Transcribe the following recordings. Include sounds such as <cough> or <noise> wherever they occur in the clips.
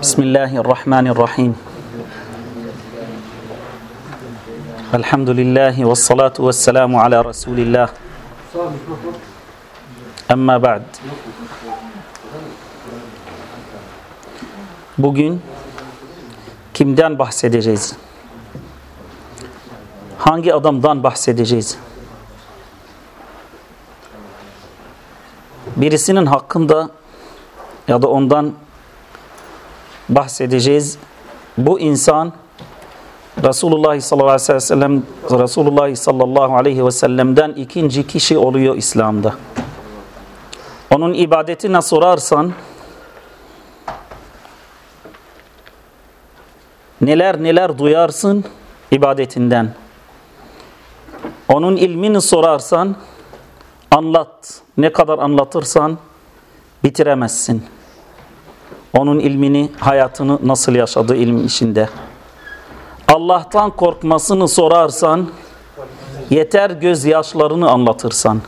بسم الله الرحمن الرحيم الحمد لله والصلاة والسلام على رسول الله أما بعد Bugün kimden bahsedeceğiz? Hangi adamdan bahsedeceğiz? Birisinin hakkında ya da ondan bahsedeceğiz. Bu insan Resulullah sallallahu aleyhi ve sellem Resulullah sallallahu aleyhi ve sellem'den ikinci kişi oluyor İslam'da. Onun ibadetine sorarsan neler neler duyarsın ibadetinden. Onun ilmini sorarsan anlat. Ne kadar anlatırsan bitiremezsin. Onun ilmini, hayatını nasıl yaşadığı ilmin içinde. Allah'tan korkmasını sorarsan yeter gözyaşlarını anlatırsan.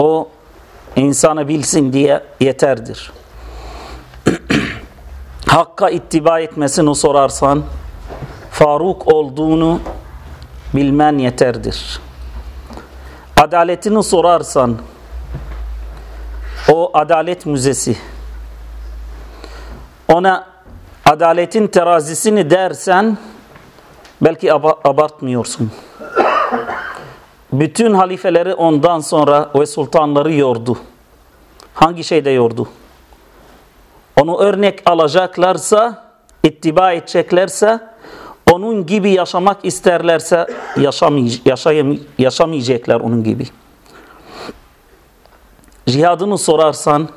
O insanı bilsin diye yeterdir. <clears throat> Hakka ittiba etmesini sorarsan Faruk olduğunu bilmen yeterdir. Adaletini sorarsan o adalet müzesi ona adaletin terazisini dersen belki abartmıyorsun. Bütün halifeleri ondan sonra ve sultanları yordu. Hangi şeyde yordu? Onu örnek alacaklarsa, ittiba edeceklerse, onun gibi yaşamak isterlerse yaşamay yaşamayacaklar onun gibi. Cihadını sorarsan,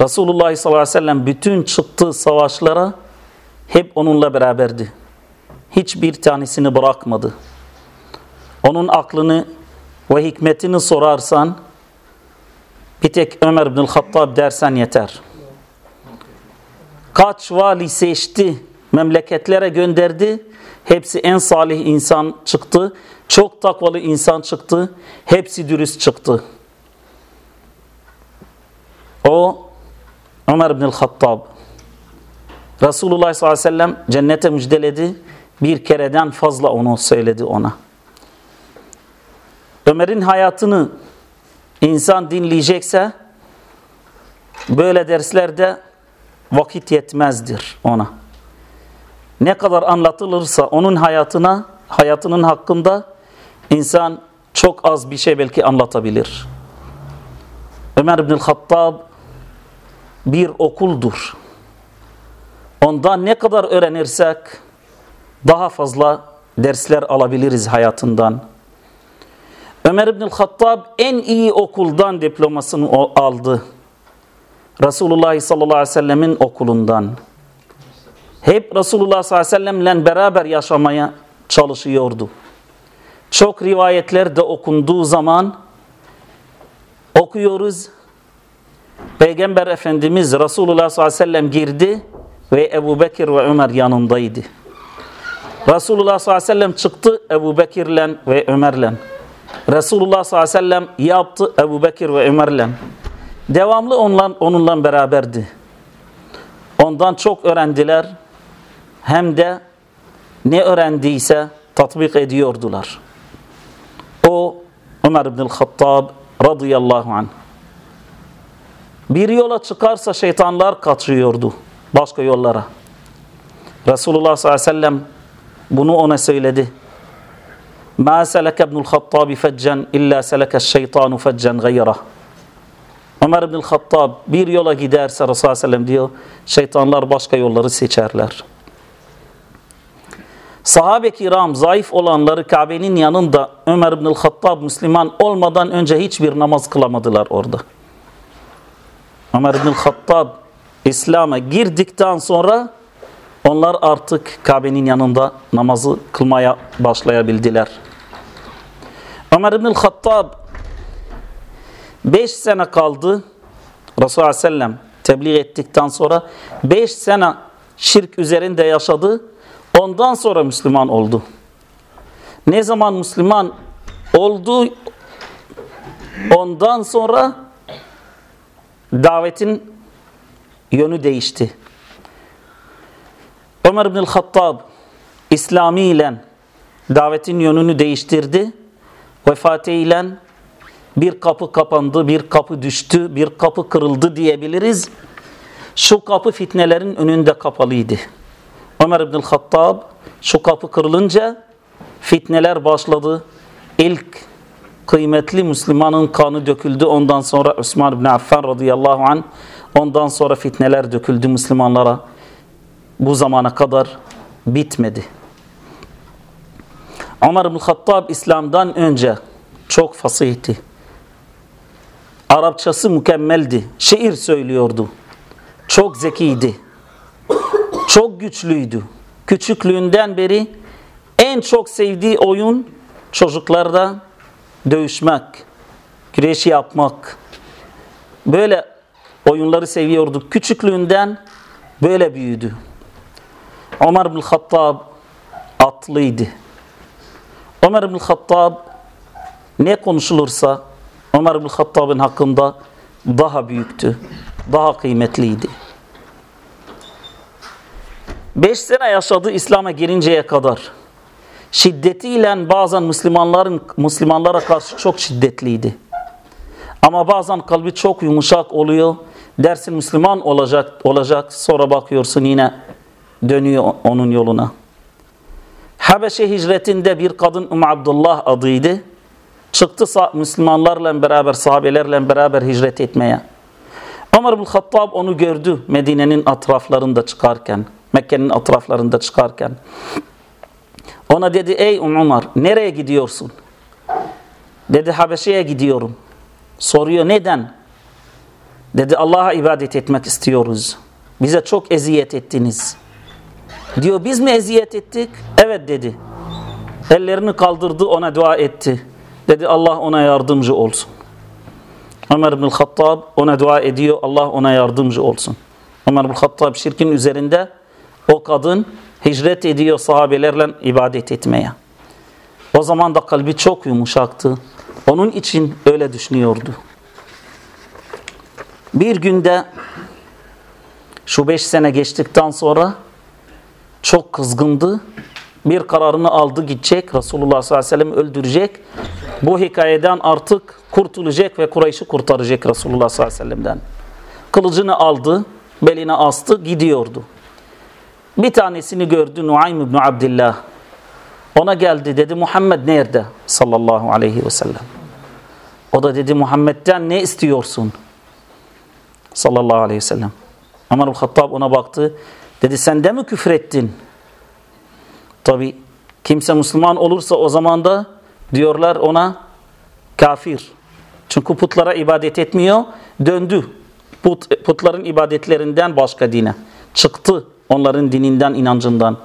Resulullah sallallahu aleyhi ve sellem bütün çıktığı savaşlara hep onunla beraberdi. Hiçbir tanesini bırakmadı. Onun aklını ve hikmetini sorarsan bir tek Ömer bin Hattab dersen yeter. Kaç vali seçti, memleketlere gönderdi. Hepsi en salih insan çıktı. Çok takvalı insan çıktı. Hepsi dürüst çıktı. O Ömer bin Hattab Resulullah sallallahu aleyhi ve sellem cennete müjdeledi. Bir kereden fazla onu söyledi ona. Ömer'in hayatını insan dinleyecekse böyle derslerde vakit yetmezdir ona. Ne kadar anlatılırsa onun hayatına, hayatının hakkında insan çok az bir şey belki anlatabilir. Ömer bin Hattab bir okuldur. Ondan ne kadar öğrenirsek daha fazla dersler alabiliriz hayatından. Ömer bin Hattab en iyi okuldan diplomasını aldı. Resulullah sallallahu aleyhi ve sellemin okulundan. Hep Resulullah sallallahu aleyhi ve sellemle beraber yaşamaya çalışıyordu. Çok rivayetlerde okunduğu zaman okuyoruz. Peygamber Efendimiz Resulullah sallallahu aleyhi ve sellem girdi ve Ebu Bekir ve Ömer yanındaydı. Resulullah sallallahu aleyhi ve sellem çıktı Ebu Bekir'le ve Ömer'le. Resulullah sallallahu aleyhi ve sellem yaptı Ebu Bekir ve Ömer'le. Devamlı onunla, onunla beraberdi. Ondan çok öğrendiler. Hem de ne öğrendiyse tatbik ediyordular. O Ömer bin Hattab radıyallahu anh. Bir yola çıkarsa şeytanlar kaçıyordu başka yollara. Resulullah sallallahu aleyhi ve sellem bunu ona söyledi. Ma seleke ibnul Hattabi feccen illa seleke şeytanu feccen gayrah. Ömer bin Hattab bir yola giderse Resulullah sallallahu aleyhi ve sellem diyor şeytanlar başka yolları seçerler. Sahabe-i kiram zayıf olanları Kabe'nin yanında Ömer bin Hattab Müslüman olmadan önce hiçbir namaz kılamadılar orada. Ömer bin Hattab İslam'a girdikten sonra onlar artık Kabe'nin yanında namazı kılmaya başlayabildiler. Ömer bin Hattab 5 sene kaldı Resulullah sellem tebliğ ettikten sonra 5 sene şirk üzerinde yaşadı. Ondan sonra Müslüman oldu. Ne zaman Müslüman oldu ondan sonra davetin yönü değişti. Ömer ibn Hattab İslami ile davetin yönünü değiştirdi. Vefatıyla bir kapı kapandı, bir kapı düştü, bir kapı kırıldı diyebiliriz. Şu kapı fitnelerin önünde kapalıydı. Ömer ibn Hattab şu kapı kırılınca fitneler başladı. İlk kıymetli Müslümanın kanı döküldü. Ondan sonra Osman ibn Affan radıyallahu anh ondan sonra fitneler döküldü Müslümanlara. Bu zamana kadar bitmedi. Ömer ibn Hattab İslam'dan önce çok fasihti. Arapçası mükemmeldi. Şiir söylüyordu. Çok zekiydi. Çok güçlüydü. Küçüklüğünden beri en çok sevdiği oyun çocuklarda dövüşmek, güreş yapmak. Böyle oyunları seviyordu. Küçüklüğünden böyle büyüdü. Ömer bin Hattab atlıydı. Ömer bin Hattab ne konuşulursa Ömer bin Hattab'ın hakkında daha büyüktü, daha kıymetliydi. Beş sene yaşadı İslam'a girinceye kadar. Şiddetiyle bazen Müslümanların Müslümanlara karşı çok şiddetliydi. Ama bazen kalbi çok yumuşak oluyor. Dersin Müslüman olacak olacak sonra bakıyorsun yine dönüyor onun yoluna. Habeşe hicretinde bir kadın Um Abdullah adıydı. Çıktı Müslümanlarla beraber, sahabelerle beraber hicret etmeye. Ömer bin Hattab onu gördü Medine'nin etraflarında çıkarken, Mekke'nin etraflarında çıkarken. Ona dedi ey Umar nereye gidiyorsun? Dedi Habeşe'ye gidiyorum. Soruyor neden? Dedi Allah'a ibadet etmek istiyoruz. Bize çok eziyet ettiniz. Diyor biz mi eziyet ettik? Evet dedi. Ellerini kaldırdı ona dua etti. Dedi Allah ona yardımcı olsun. Ömer bin Hattab ona dua ediyor. Allah ona yardımcı olsun. Ömer bin Hattab şirkin üzerinde o kadın hicret ediyor sahabelerle ibadet etmeye. O zaman da kalbi çok yumuşaktı. Onun için öyle düşünüyordu. Bir günde şu beş sene geçtikten sonra çok kızgındı. Bir kararını aldı gidecek. Resulullah sallallahu aleyhi ve sellem öldürecek. Bu hikayeden artık kurtulacak ve Kureyş'i kurtaracak Resulullah sallallahu aleyhi ve sellem'den. Kılıcını aldı, beline astı, gidiyordu. Bir tanesini gördü Nuaym ibn Abdillah. Ona geldi dedi Muhammed nerede? Sallallahu aleyhi ve sellem. O da dedi Muhammed'den ne istiyorsun? Sallallahu aleyhi ve sellem. Ömer Hattab ona baktı. Dedi sen de mi küfrettin? Tabi kimse Müslüman olursa o zaman da diyorlar ona kafir. Çünkü putlara ibadet etmiyor. Döndü. Put, putların ibadetlerinden başka dine. Çıktı onların dininden, inancından.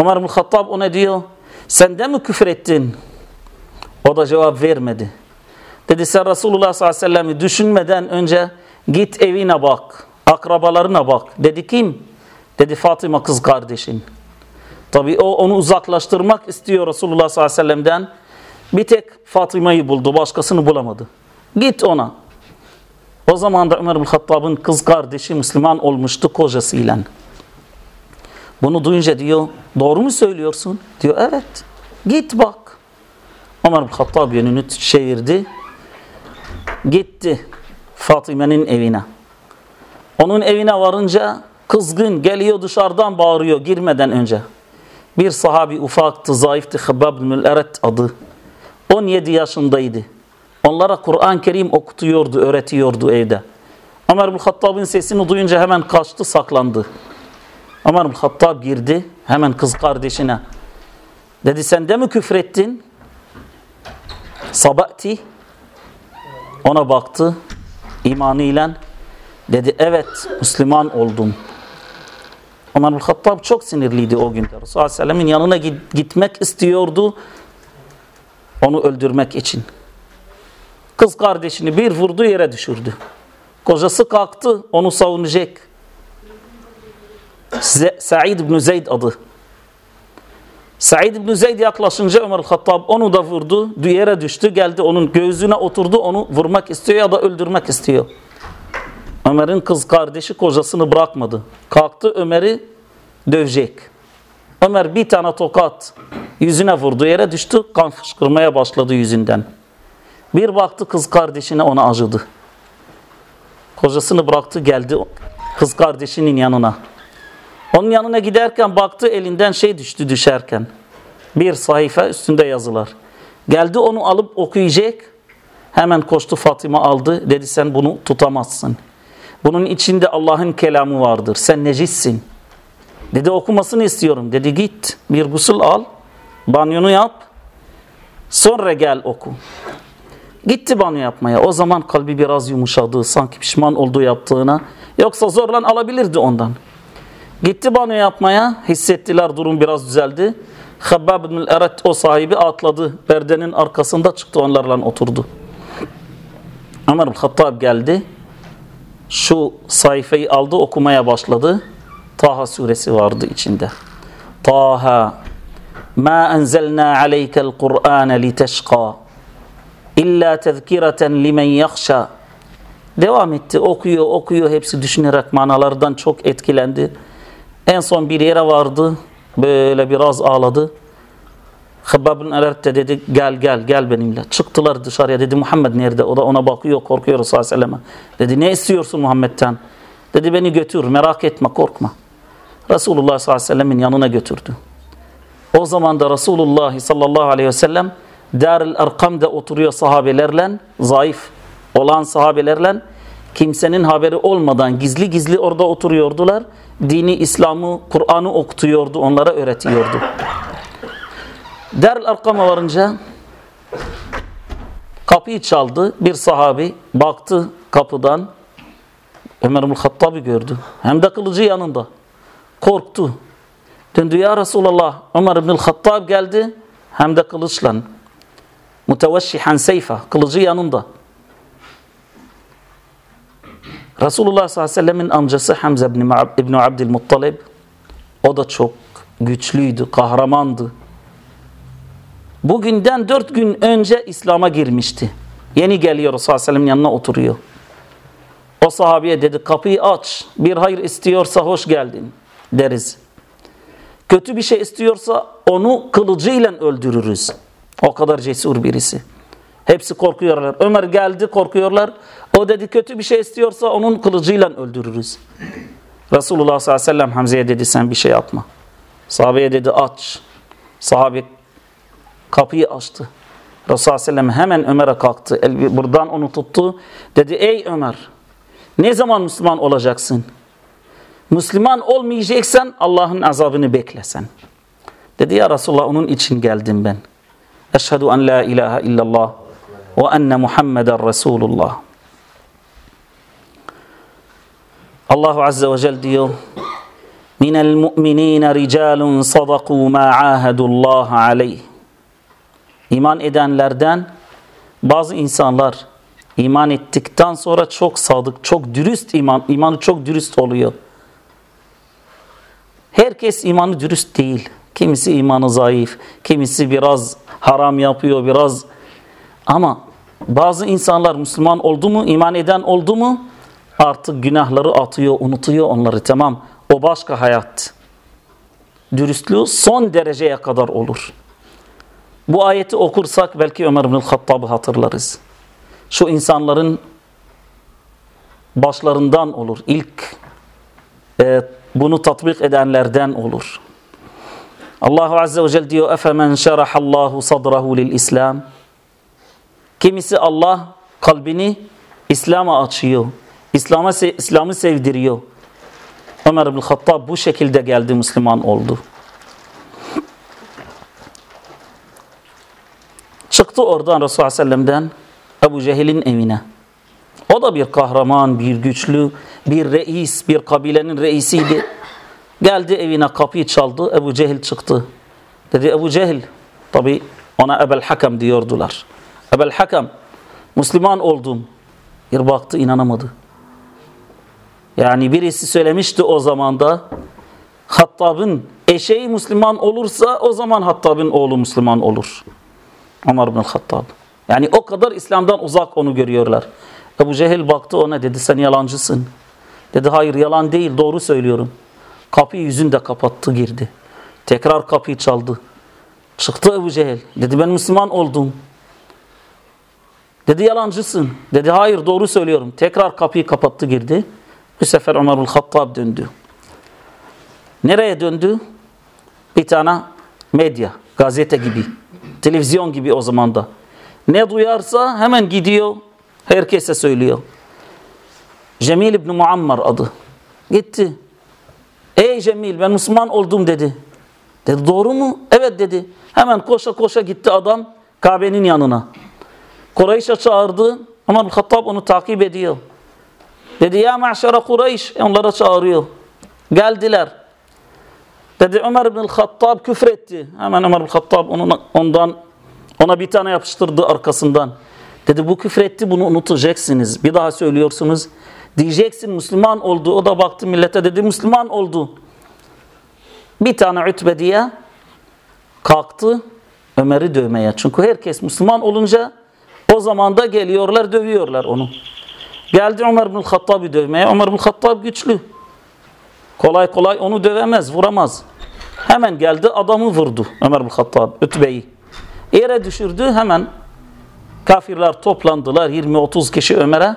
Ömer bin ona diyor sen de mi küfür ettin? O da cevap vermedi. Dedi sen Resulullah sallallahu aleyhi ve sellem'i düşünmeden önce git evine bak. Akrabalarına bak. Dedi kim? Dedi Fatıma kız kardeşin. Tabi o onu uzaklaştırmak istiyor Resulullah sallallahu aleyhi ve sellem'den. Bir tek Fatıma'yı buldu. Başkasını bulamadı. Git ona. O zaman da Ömer bin kız kardeşi Müslüman olmuştu kocasıyla. Bunu duyunca diyor doğru mu söylüyorsun? Diyor evet. Git bak. Ömer Hattab yönünü çevirdi. Gitti Fatime'nin evine. Onun evine varınca kızgın geliyor dışarıdan bağırıyor girmeden önce. Bir sahabi ufaktı, zayıftı, Hıbbab bin Eret adı. 17 yaşındaydı. Onlara Kur'an-ı Kerim okutuyordu, öğretiyordu evde. Ömer bin Hattab'ın sesini duyunca hemen kaçtı, saklandı. Ömer Hattab girdi hemen kız kardeşine. Dedi sen de mi küfrettin? Sabahti ona baktı imanıyla. Dedi evet Müslüman oldum. Ömer Hattab çok sinirliydi o günde. Resulullah Aleyhisselam'ın yanına gitmek istiyordu. Onu öldürmek için. Kız kardeşini bir vurdu yere düşürdü. Kocası kalktı onu savunacak. Said ibn Zeyd adı. Said ibn Zeyd yaklaşınca Ömer Hattab onu da vurdu. Yere düştü geldi onun göğsüne oturdu onu vurmak istiyor ya da öldürmek istiyor. Ömer'in kız kardeşi kocasını bırakmadı. Kalktı Ömer'i dövecek. Ömer bir tane tokat yüzüne vurdu yere düştü. Kan fışkırmaya başladı yüzünden. Bir baktı kız kardeşine ona acıdı. Kocasını bıraktı geldi kız kardeşinin yanına. Onun yanına giderken baktı elinden şey düştü düşerken. Bir sayfa üstünde yazılar. Geldi onu alıp okuyacak. Hemen koştu Fatıma aldı. Dedi sen bunu tutamazsın. Bunun içinde Allah'ın kelamı vardır. Sen necissin. Dedi okumasını istiyorum. Dedi git bir gusül al. Banyonu yap. Sonra gel oku. Gitti banyo yapmaya. O zaman kalbi biraz yumuşadı. Sanki pişman olduğu yaptığına. Yoksa zorlan alabilirdi ondan. Gitti banyo yapmaya. Hissettiler durum biraz düzeldi. Habbab bin Eret o sahibi atladı. Berdenin arkasında çıktı onlarla oturdu. Ömer bin Hattab geldi. Şu sayfayı aldı okumaya başladı. Taha suresi vardı içinde. Taha ma enzelna aleykel Kur'ane liteşqa illa tezkireten limen yakhşa Devam etti okuyor okuyor hepsi düşünerek manalardan çok etkilendi. En son bir yere vardı böyle biraz ağladı. Habbab bin Alert de dedi gel gel gel benimle. Çıktılar dışarıya dedi Muhammed nerede? O da ona bakıyor korkuyor Resulullah Aleyhisselam'a. Dedi ne istiyorsun Muhammed'den? Dedi beni götür merak etme korkma. Resulullah sallallahu aleyhi ve sellemin yanına götürdü. O zaman da Resulullah sallallahu aleyhi ve sellem Darül Erkam'da oturuyor sahabelerle, zayıf olan sahabelerle kimsenin haberi olmadan gizli gizli orada oturuyordular. Dini, İslam'ı, Kur'an'ı okutuyordu, onlara öğretiyordu. Darül Erkam'a varınca kapıyı çaldı. Bir sahabi baktı kapıdan. Ömer Hattab'ı gördü. Hem de kılıcı yanında. Korktu. Döndü ya Resulallah. Ömer bin Hattab geldi. Hem de kılıçla. Mutevşihan seyfa. Kılıcı yanında. Resulullah sallallahu aleyhi ve sellemin amcası Hamza İbni Abdülmuttalib o da çok güçlüydü, kahramandı. Bugünden dört gün önce İslam'a girmişti. Yeni geliyor Resulullah ve yanına oturuyor. O sahabeye dedi kapıyı aç. Bir hayır istiyorsa hoş geldin deriz. Kötü bir şey istiyorsa onu kılıcıyla öldürürüz. O kadar cesur birisi. Hepsi korkuyorlar. Ömer geldi korkuyorlar. O dedi kötü bir şey istiyorsa onun kılıcıyla öldürürüz. Resulullah sallallahu aleyhi ve sellem Hamze'ye dedi sen bir şey yapma. Sahabeye dedi aç. Sahabe kapıyı açtı. Resulullah sellem hemen Ömer'e kalktı. Buradan onu tuttu. Dedi ey Ömer ne zaman Müslüman olacaksın? Müslüman olmayacaksan Allah'ın azabını beklesen. Dedi ya Resulullah onun için geldim ben. Eşhedü en la ilahe illallah enne Muhammeden Resulullah. Allahu Azze ve Celle diyor Minel mu'minine ricalun sadaku ma ahadullah aleyh. İman edenlerden bazı insanlar iman ettikten sonra çok sadık, çok dürüst iman, imanı çok dürüst oluyor. Herkes imanı dürüst değil. Kimisi imanı zayıf, kimisi biraz haram yapıyor, biraz ama bazı insanlar Müslüman oldu mu, iman eden oldu mu artık günahları atıyor, unutuyor onları tamam. O başka hayat. Dürüstlüğü son dereceye kadar olur. Bu ayeti okursak belki Ömer bin Hattab'ı hatırlarız. Şu insanların başlarından olur. İlk e, bunu tatbik edenlerden olur. Allahu Azze ve Celle diyor اَفَمَنْ شَرَحَ اللّٰهُ صَدْرَهُ لِلْإِسْلَامِ Kimisi Allah kalbini İslam'a açıyor. İslam'a İslam'ı sevdiriyor. Ömer bin Hattab bu şekilde geldi Müslüman oldu. Çıktı oradan Resulullah Sellem'den Ebu Cehil'in evine. O da bir kahraman, bir güçlü, bir reis, bir kabilenin reisiydi. Geldi evine kapıyı çaldı. Ebu Cehil çıktı. Dedi Ebu Cehil. Tabi ona Ebel Hakam diyordular. Ebel Hakam. Müslüman oldum. Bir baktı inanamadı. Yani birisi söylemişti o zaman da Hattab'ın eşeği Müslüman olursa o zaman Hattab'ın oğlu Müslüman olur. Ömer bin Hattab. Yani o kadar İslam'dan uzak onu görüyorlar. Ebu Cehil baktı ona dedi sen yalancısın. Dedi hayır yalan değil doğru söylüyorum. Kapıyı yüzünde kapattı girdi. Tekrar kapıyı çaldı. Çıktı Ebu Cehil. Dedi ben Müslüman oldum. Dedi yalancısın. Dedi hayır doğru söylüyorum. Tekrar kapıyı kapattı girdi. Bu sefer Ömerül Hattab döndü. Nereye döndü? Bir tane medya, gazete gibi, televizyon gibi o zaman da. Ne duyarsa hemen gidiyor, herkese söylüyor. Cemil İbni Muammar adı. Gitti. Ey Cemil ben Müslüman oldum dedi. Dedi doğru mu? Evet dedi. Hemen koşa koşa gitti adam Kabe'nin yanına. Kureyş'e çağırdı. Ömer Hattab onu takip ediyor. Dedi ya maşara Kureyş. Onlara çağırıyor. Geldiler. Dedi Ömer bin Hattab küfretti. Hemen Ömer bin Hattab onun, ondan ona bir tane yapıştırdı arkasından. Dedi bu küfretti bunu unutacaksınız. Bir daha söylüyorsunuz. Diyeceksin Müslüman oldu. O da baktı millete dedi Müslüman oldu. Bir tane ütbe diye kalktı Ömer'i dövmeye. Çünkü herkes Müslüman olunca o zaman da geliyorlar dövüyorlar onu. Geldi Ömer bin Hattab'ı dövmeye. Ömer bin Hattab güçlü. Kolay kolay onu dövemez, vuramaz. Hemen geldi adamı vurdu Ömer bin Hattab, Ütbe'yi. Yere düşürdü hemen kafirler toplandılar 20-30 kişi Ömer'e.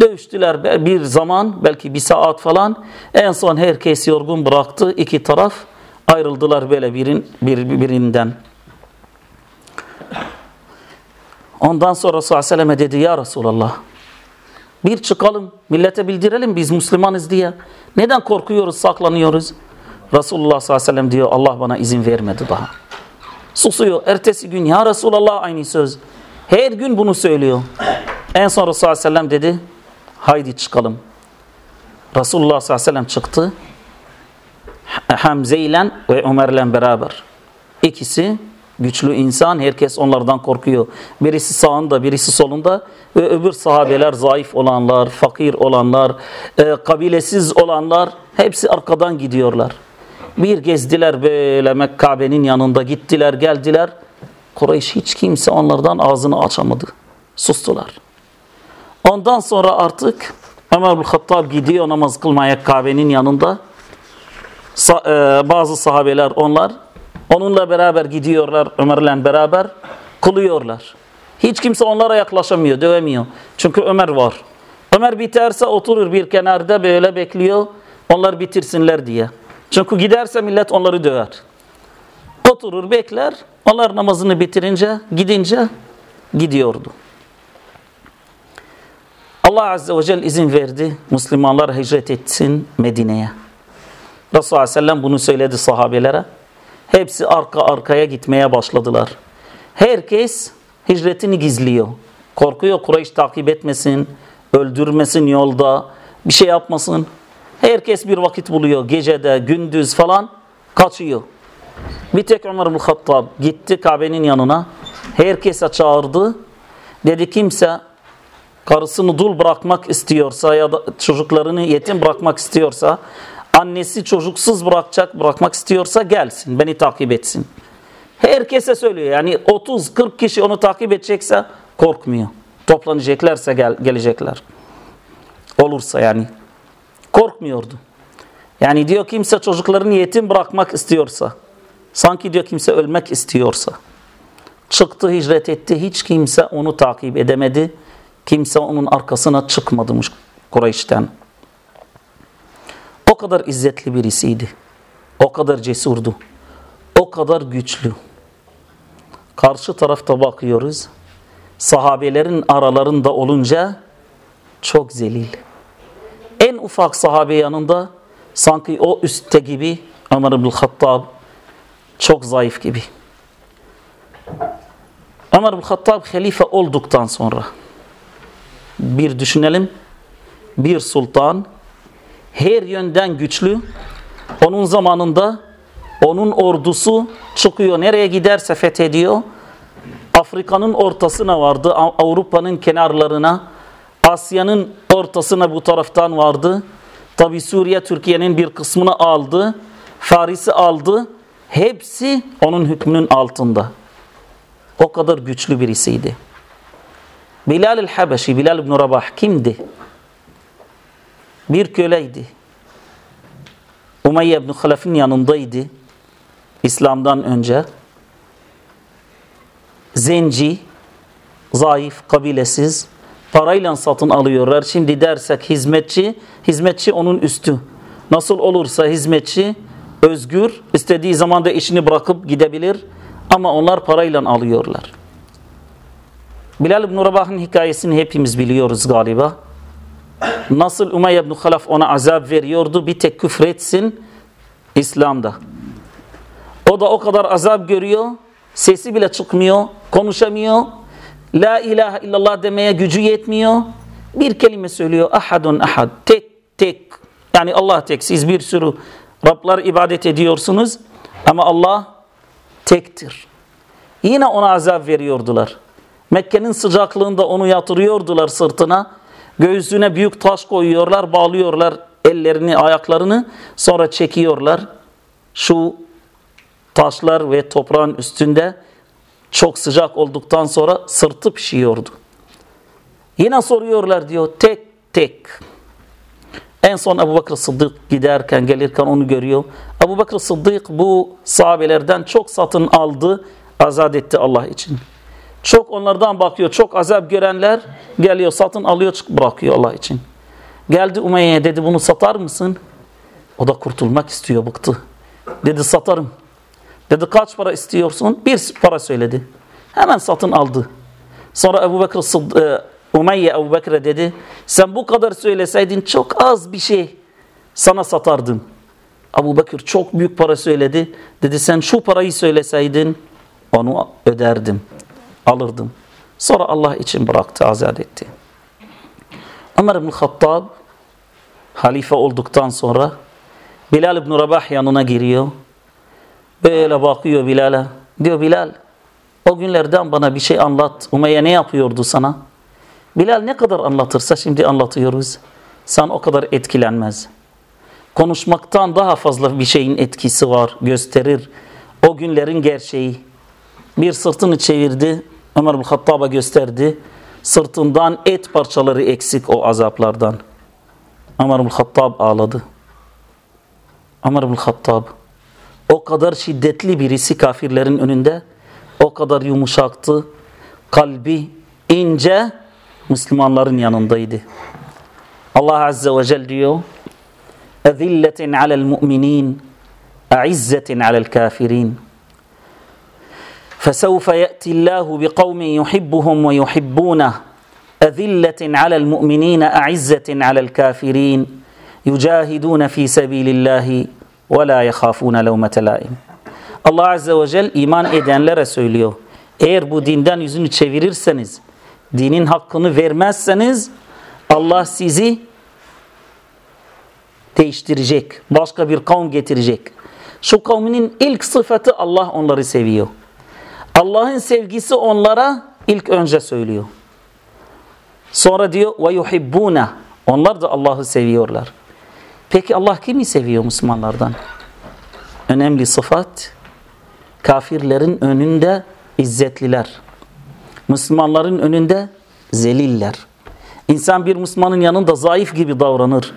Dövüştüler bir zaman belki bir saat falan. En son herkes yorgun bıraktı. iki taraf ayrıldılar böyle birin, bir, birinden. Ondan sonra Resulullah dedi ya Resulallah bir çıkalım millete bildirelim biz Müslümanız diye. Neden korkuyoruz saklanıyoruz? Resulullah sallallahu aleyhi ve sellem diyor Allah bana izin vermedi daha. Susuyor. Ertesi gün ya Resulallah aynı söz. Her gün bunu söylüyor. En son Resulullah sallallahu aleyhi ve sellem dedi haydi çıkalım. Resulullah sallallahu aleyhi ve sellem çıktı. Hamze ile ve Ömer'le beraber. İkisi güçlü insan. Herkes onlardan korkuyor. Birisi sağında, birisi solunda ve öbür sahabeler zayıf olanlar, fakir olanlar, e, kabilesiz olanlar hepsi arkadan gidiyorlar. Bir gezdiler böyle Mekkabe'nin yanında gittiler, geldiler. Kureyş hiç kimse onlardan ağzını açamadı. Sustular. Ondan sonra artık Ömer Hattab gidiyor namaz kılmaya Kabe'nin yanında. Sa e, bazı sahabeler onlar onunla beraber gidiyorlar Ömer'le beraber kılıyorlar. Hiç kimse onlara yaklaşamıyor, dövemiyor. Çünkü Ömer var. Ömer biterse oturur bir kenarda böyle bekliyor. Onlar bitirsinler diye. Çünkü giderse millet onları döver. Oturur bekler. Onlar namazını bitirince, gidince gidiyordu. Allah Azze ve Celle izin verdi. Müslümanlar hicret etsin Medine'ye. Resulullah Aleyhisselam bunu söyledi sahabelere. Hepsi arka arkaya gitmeye başladılar. Herkes hicretini gizliyor. Korkuyor Kureyş takip etmesin, öldürmesin yolda, bir şey yapmasın. Herkes bir vakit buluyor. Gecede, gündüz falan kaçıyor. Bir tek Ömer bin Hattab gitti Kabe'nin yanına. Herkese çağırdı. Dedi kimse karısını dul bırakmak istiyorsa ya da çocuklarını yetim bırakmak istiyorsa annesi çocuksuz bırakacak bırakmak istiyorsa gelsin beni takip etsin. Herkese söylüyor yani 30-40 kişi onu takip edecekse korkmuyor. Toplanacaklarsa gel, gelecekler. Olursa yani. Korkmuyordu. Yani diyor kimse çocuklarını yetim bırakmak istiyorsa sanki diyor kimse ölmek istiyorsa çıktı hicret etti hiç kimse onu takip edemedi. Kimse onun arkasına çıkmadımış Kureyş'ten. Kadar izzetli birisiydi. O kadar cesurdu. O kadar güçlü. Karşı tarafta bakıyoruz. Sahabelerin aralarında olunca çok zelil. En ufak sahabe yanında sanki o üstte gibi Ömer ibn Hattab çok zayıf gibi. Ömer ibn Hattab halife olduktan sonra bir düşünelim. Bir sultan her yönden güçlü. Onun zamanında onun ordusu çıkıyor. Nereye giderse fethediyor. Afrika'nın ortasına vardı. Avrupa'nın kenarlarına. Asya'nın ortasına bu taraftan vardı. Tabi Suriye Türkiye'nin bir kısmını aldı. Faris'i aldı. Hepsi onun hükmünün altında. O kadar güçlü birisiydi. Bilal el-Habeşi, Bilal ibn Rabah kimdi? Bir köleydi. Umayye ibn Halef'in yanındaydı. İslam'dan önce. Zenci, zayıf, kabilesiz, parayla satın alıyorlar. Şimdi dersek hizmetçi, hizmetçi onun üstü. Nasıl olursa hizmetçi özgür, istediği zaman da işini bırakıp gidebilir ama onlar parayla alıyorlar. Bilal ibn Rabah'ın hikayesini hepimiz biliyoruz galiba. Nasıl Umayye ibn Halaf ona azap veriyordu bir tek küfretsin İslam'da. O da o kadar azap görüyor, sesi bile çıkmıyor, konuşamıyor. La ilahe illallah demeye gücü yetmiyor. Bir kelime söylüyor. Ahadun ahad. Tek tek. Yani Allah tek. Siz bir sürü Rablar ibadet ediyorsunuz ama Allah tektir. Yine ona azap veriyordular. Mekke'nin sıcaklığında onu yatırıyordular sırtına. Göğsüne büyük taş koyuyorlar, bağlıyorlar ellerini, ayaklarını. Sonra çekiyorlar. Şu taşlar ve toprağın üstünde çok sıcak olduktan sonra sırtı pişiyordu. Yine soruyorlar diyor tek tek. En son Ebu Bakır Sıddık giderken gelirken onu görüyor. Ebu Bakır Sıddık bu sahabelerden çok satın aldı, azat etti Allah için. Çok onlardan bakıyor, çok azap görenler geliyor, satın alıyor, bırakıyor Allah için. Geldi Umeyye'ye dedi bunu satar mısın? O da kurtulmak istiyor, bıktı. Dedi satarım. Dedi kaç para istiyorsun? Bir para söyledi. Hemen satın aldı. Sonra Ebu Bekir e, Umeyye Ebu Bekir'e dedi sen bu kadar söyleseydin çok az bir şey sana satardım. Ebu Bekir çok büyük para söyledi. Dedi sen şu parayı söyleseydin onu öderdim. Alırdım. Sonra Allah için bıraktı, azat etti. Ömer ibn Hattab halife olduktan sonra Bilal ibn Rabah yanına giriyor. Böyle bakıyor Bilal'e. Diyor Bilal o günlerden bana bir şey anlat. Umeyye ne yapıyordu sana? Bilal ne kadar anlatırsa şimdi anlatıyoruz. Sen o kadar etkilenmez. Konuşmaktan daha fazla bir şeyin etkisi var. Gösterir. O günlerin gerçeği. Bir sırtını çevirdi. Ömer bin Hattab'a gösterdi. Sırtından et parçaları eksik o azaplardan. Ömer bin Hattab ağladı. Ömer bin Hattab o kadar şiddetli birisi kafirlerin önünde. O kadar yumuşaktı. Kalbi ince Müslümanların yanındaydı. Allah Azze ve Celle diyor اَذِلَّةٍ عَلَى الْمُؤْمِنِينَ اَعِزَّةٍ عَلَى الْكَافِرِينَ فسوف يأتي الله بقوم يحبهم ويحبونه أذلة على المؤمنين أعزة على الكافرين يجاهدون في سبيل الله ولا يخافون لومة لائم Allah Azze ve Celle iman edenlere söylüyor. Eğer bu dinden yüzünü çevirirseniz, dinin hakkını vermezseniz Allah sizi değiştirecek. Başka bir kavm getirecek. Şu kavminin ilk sıfatı Allah onları seviyor. Allah'ın sevgisi onlara ilk önce söylüyor. Sonra diyor ve yuhibbuna. Onlar da Allah'ı seviyorlar. Peki Allah kimi seviyor Müslümanlardan? Önemli sıfat kafirlerin önünde izzetliler. Müslümanların önünde zeliller. İnsan bir Müslümanın yanında zayıf gibi davranır.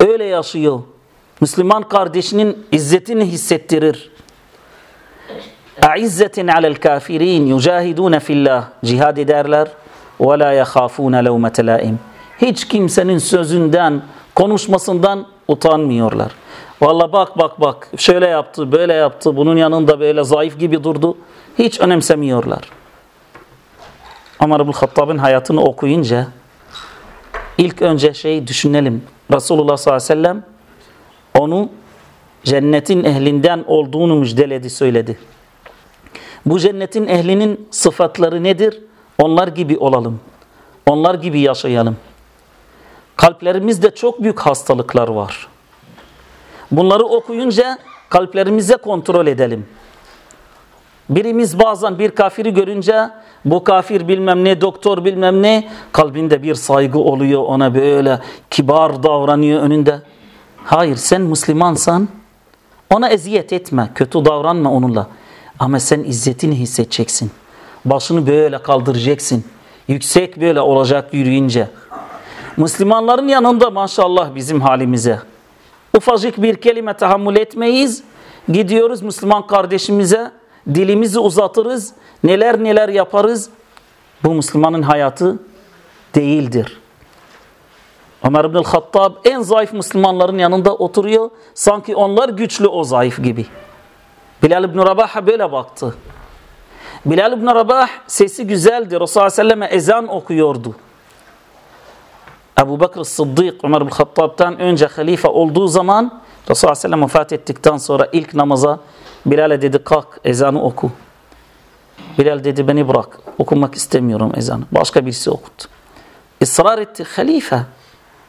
Öyle yaşıyor. Müslüman kardeşinin izzetini hissettirir. اَعِزَّةٍ عَلَى الْكَافِرِينَ يُجَاهِدُونَ فِي اللّٰهِ Cihad ederler. وَلَا يَخَافُونَ لَوْمَةَ لَائِمٍ Hiç kimsenin sözünden, konuşmasından utanmıyorlar. Valla bak bak bak şöyle yaptı, böyle yaptı, bunun yanında böyle zayıf gibi durdu. Hiç önemsemiyorlar. Ömer bin Hattab'ın hayatını okuyunca ilk önce şey düşünelim. Resulullah sallallahu aleyhi ve sellem onu cennetin ehlinden olduğunu müjdeledi söyledi. Bu cennetin ehlinin sıfatları nedir? Onlar gibi olalım. Onlar gibi yaşayalım. Kalplerimizde çok büyük hastalıklar var. Bunları okuyunca kalplerimize kontrol edelim. Birimiz bazen bir kafiri görünce bu kafir bilmem ne doktor bilmem ne kalbinde bir saygı oluyor ona böyle kibar davranıyor önünde. Hayır sen Müslümansan ona eziyet etme kötü davranma onunla. Ama sen izzetini hissedeceksin. Başını böyle kaldıracaksın. Yüksek böyle olacak yürüyünce. Müslümanların yanında maşallah bizim halimize. Ufacık bir kelime tahammül etmeyiz. Gidiyoruz Müslüman kardeşimize dilimizi uzatırız. Neler neler yaparız. Bu Müslümanın hayatı değildir. Ömer ibn Hattab en zayıf Müslümanların yanında oturuyor. Sanki onlar güçlü o zayıf gibi. Bilal ibn Rabah böyle baktı. Bilal ibn Rabah sesi güzeldi. Resulullah Aleyhisselam'a ezan okuyordu. Ebu Bakr Sıddık Ömer ibn Hattab'tan önce halife olduğu zaman Resulullah Aleyhisselam vefat ettikten sonra ilk namaza Bilal'e dedi kalk ezanı oku. Bilal dedi beni bırak. Okumak istemiyorum ezanı. Başka birisi okut. Israr etti halife.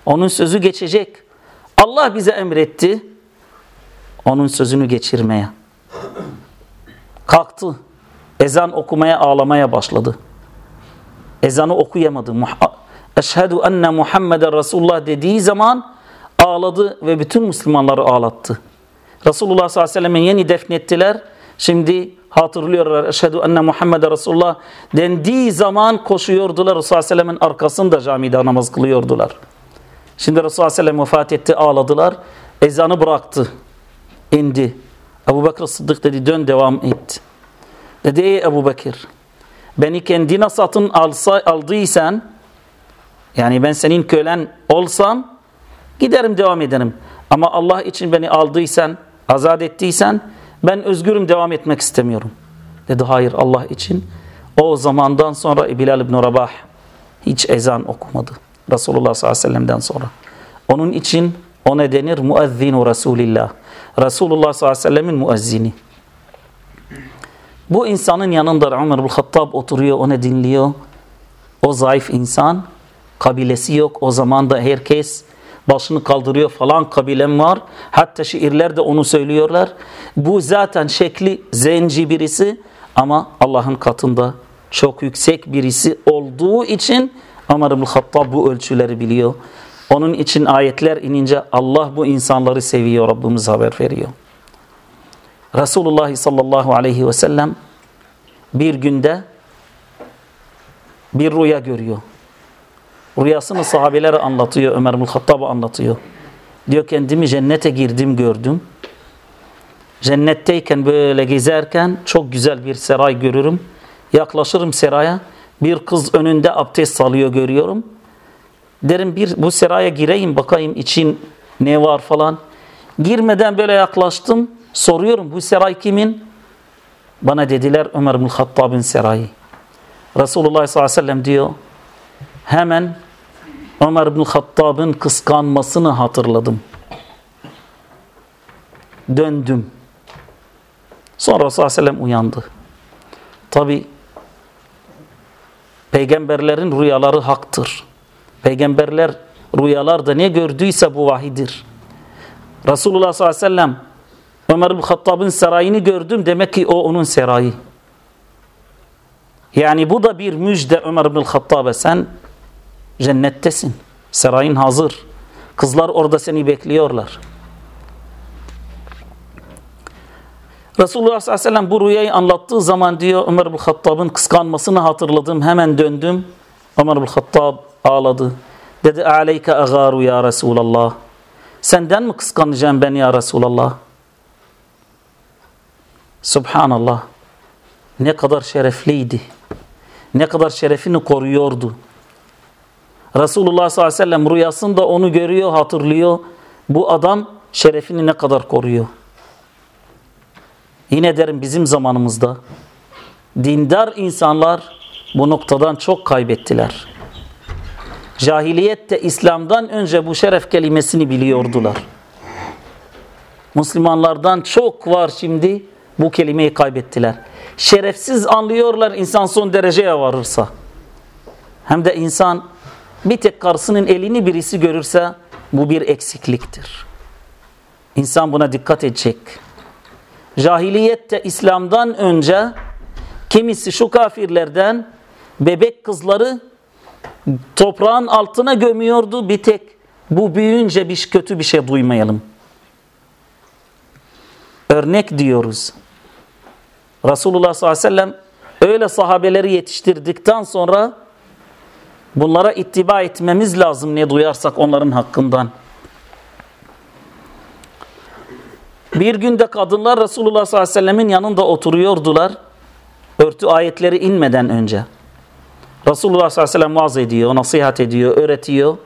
Onun sözü geçecek. Allah bize emretti. Onun sözünü geçirmeye. Kalktı. Ezan okumaya ağlamaya başladı. Ezanı okuyamadı. Eşhedü enne Muhammeden Resulullah dediği zaman ağladı ve bütün Müslümanları ağlattı. Resulullah sallallahu aleyhi ve sellem'e yeni defnettiler. Şimdi hatırlıyorlar. Eşhedü enne Muhammeden Resulullah dendiği zaman koşuyordular. Resulullah sallallahu aleyhi ve sellem'in arkasında camide namaz kılıyordular. Şimdi Resulullah sallallahu aleyhi ve sellem vefat etti ağladılar. Ezanı bıraktı. indi. Ebu Bekir Sıddık dedi dön devam et. Dedi ey Ebu Bekir beni kendine satın alsa, aldıysan yani ben senin kölen olsam giderim devam ederim. Ama Allah için beni aldıysan, azat ettiysen ben özgürüm devam etmek istemiyorum. Dedi hayır Allah için. O zamandan sonra Bilal ibn Rabah hiç ezan okumadı. Resulullah sallallahu aleyhi ve sellem'den sonra. Onun için o ne denir? Muezzinu Resulillah. Resulullah sallallahu aleyhi ve sellemin muezzini. Bu insanın yanında Ömer bin Hattab oturuyor, onu dinliyor. O zayıf insan, kabilesi yok. O zaman da herkes başını kaldırıyor falan kabilem var. Hatta şiirler de onu söylüyorlar. Bu zaten şekli zenci birisi ama Allah'ın katında çok yüksek birisi olduğu için Ömer bin Hattab bu ölçüleri biliyor. Onun için ayetler inince Allah bu insanları seviyor Rabbimiz haber veriyor. Resulullah sallallahu aleyhi ve sellem bir günde bir rüya görüyor. Rüyasını sahabelere anlatıyor. Ömer bin anlatıyor. Diyor kendimi cennete girdim gördüm. Cennetteyken böyle gezerken çok güzel bir saray görürüm. Yaklaşırım seraya. Bir kız önünde abdest salıyor görüyorum. Derim bir bu seraya gireyim bakayım için ne var falan. Girmeden böyle yaklaştım. Soruyorum bu saray kimin? Bana dediler Ömer bin Hattab'ın serayı. Resulullah sallallahu aleyhi ve sellem diyor. Hemen Ömer bin Hattab'ın kıskanmasını hatırladım. Döndüm. Sonra sallallahu aleyhi ve sellem uyandı. Tabi peygamberlerin rüyaları haktır. Peygamberler rüyalarda ne gördüyse bu vahidir. Resulullah sallallahu aleyhi ve sellem Ömer bin Hattab'ın sarayını gördüm demek ki o onun sarayı. Yani bu da bir müjde Ömer bin Hattab'a sen cennettesin. Sarayın hazır. Kızlar orada seni bekliyorlar. Resulullah sallallahu aleyhi ve sellem bu rüyayı anlattığı zaman diyor Ömer bin Hattab'ın kıskanmasını hatırladım. Hemen döndüm. Ömer bin Hattab ağladı. Dedi aleyke agaru ya Resulallah. Senden mi kıskanacağım ben ya Resulallah? Subhanallah. Ne kadar şerefliydi. Ne kadar şerefini koruyordu. Resulullah sallallahu aleyhi ve sellem rüyasında onu görüyor, hatırlıyor. Bu adam şerefini ne kadar koruyor. Yine derim bizim zamanımızda dindar insanlar bu noktadan çok kaybettiler. Cahiliyette İslam'dan önce bu şeref kelimesini biliyordular. Müslümanlardan çok var şimdi bu kelimeyi kaybettiler. Şerefsiz anlıyorlar insan son dereceye varırsa. Hem de insan bir tek karısının elini birisi görürse bu bir eksikliktir. İnsan buna dikkat edecek. Cahiliyette İslam'dan önce kimisi şu kafirlerden bebek kızları toprağın altına gömüyordu. Bir tek bu büyüyünce bir kötü bir şey duymayalım. Örnek diyoruz. Resulullah sallallahu aleyhi ve sellem öyle sahabeleri yetiştirdikten sonra Bunlara ittiba etmemiz lazım ne duyarsak onların hakkından. Bir günde kadınlar Resulullah sallallahu aleyhi ve sellemin yanında oturuyordular. Örtü ayetleri inmeden önce. Resulullah sallallahu aleyhi ve sellem vaaz ediyor, nasihat ediyor, öğretiyor.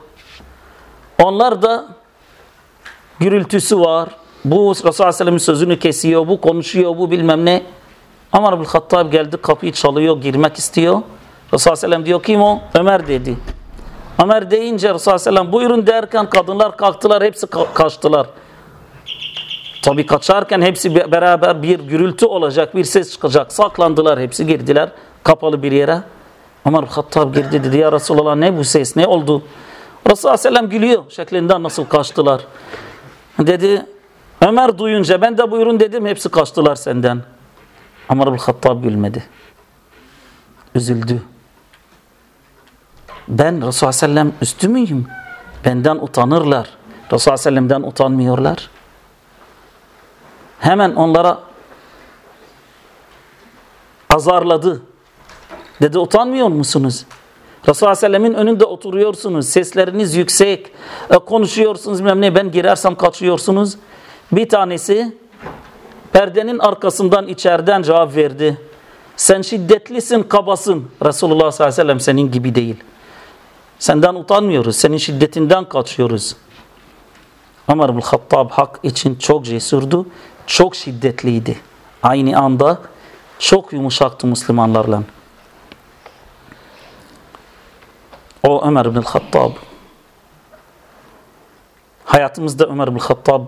Onlar da gürültüsü var. Bu Resulullah sallallahu aleyhi ve sellemin sözünü kesiyor, bu konuşuyor, bu bilmem ne. Ömer bin Hattab geldi kapıyı çalıyor, girmek istiyor. Resulullah sellem diyor kim o? Ömer dedi. Ömer deyince Resulullah sellem buyurun derken kadınlar kalktılar, hepsi kaçtılar. Tabi kaçarken hepsi beraber bir gürültü olacak, bir ses çıkacak. Saklandılar, hepsi girdiler kapalı bir yere. Ömer Hattab girdi dedi ya Resulallah ne bu ses, ne oldu? Resulullah sellem gülüyor şeklinden nasıl kaçtılar. Dedi Ömer duyunca ben de buyurun dedim hepsi kaçtılar senden. Ömer Hattab gülmedi. Üzüldü. Ben Resulullah sellem üstü müyüm? Benden utanırlar. Resulullah sellem'den utanmıyorlar hemen onlara azarladı. Dedi utanmıyor musunuz? Resulullah Sellem'in önünde oturuyorsunuz. Sesleriniz yüksek. E, konuşuyorsunuz bilmem ne. Ben girersem kaçıyorsunuz. Bir tanesi perdenin arkasından içeriden cevap verdi. Sen şiddetlisin, kabasın. Resulullah sallallahu aleyhi ve sellem senin gibi değil. Senden utanmıyoruz. Senin şiddetinden kaçıyoruz. Ömer bin Hattab hak için çok cesurdu çok şiddetliydi. Aynı anda çok yumuşaktı Müslümanlarla. O Ömer bin Hattab. Hayatımızda Ömer bin Hattab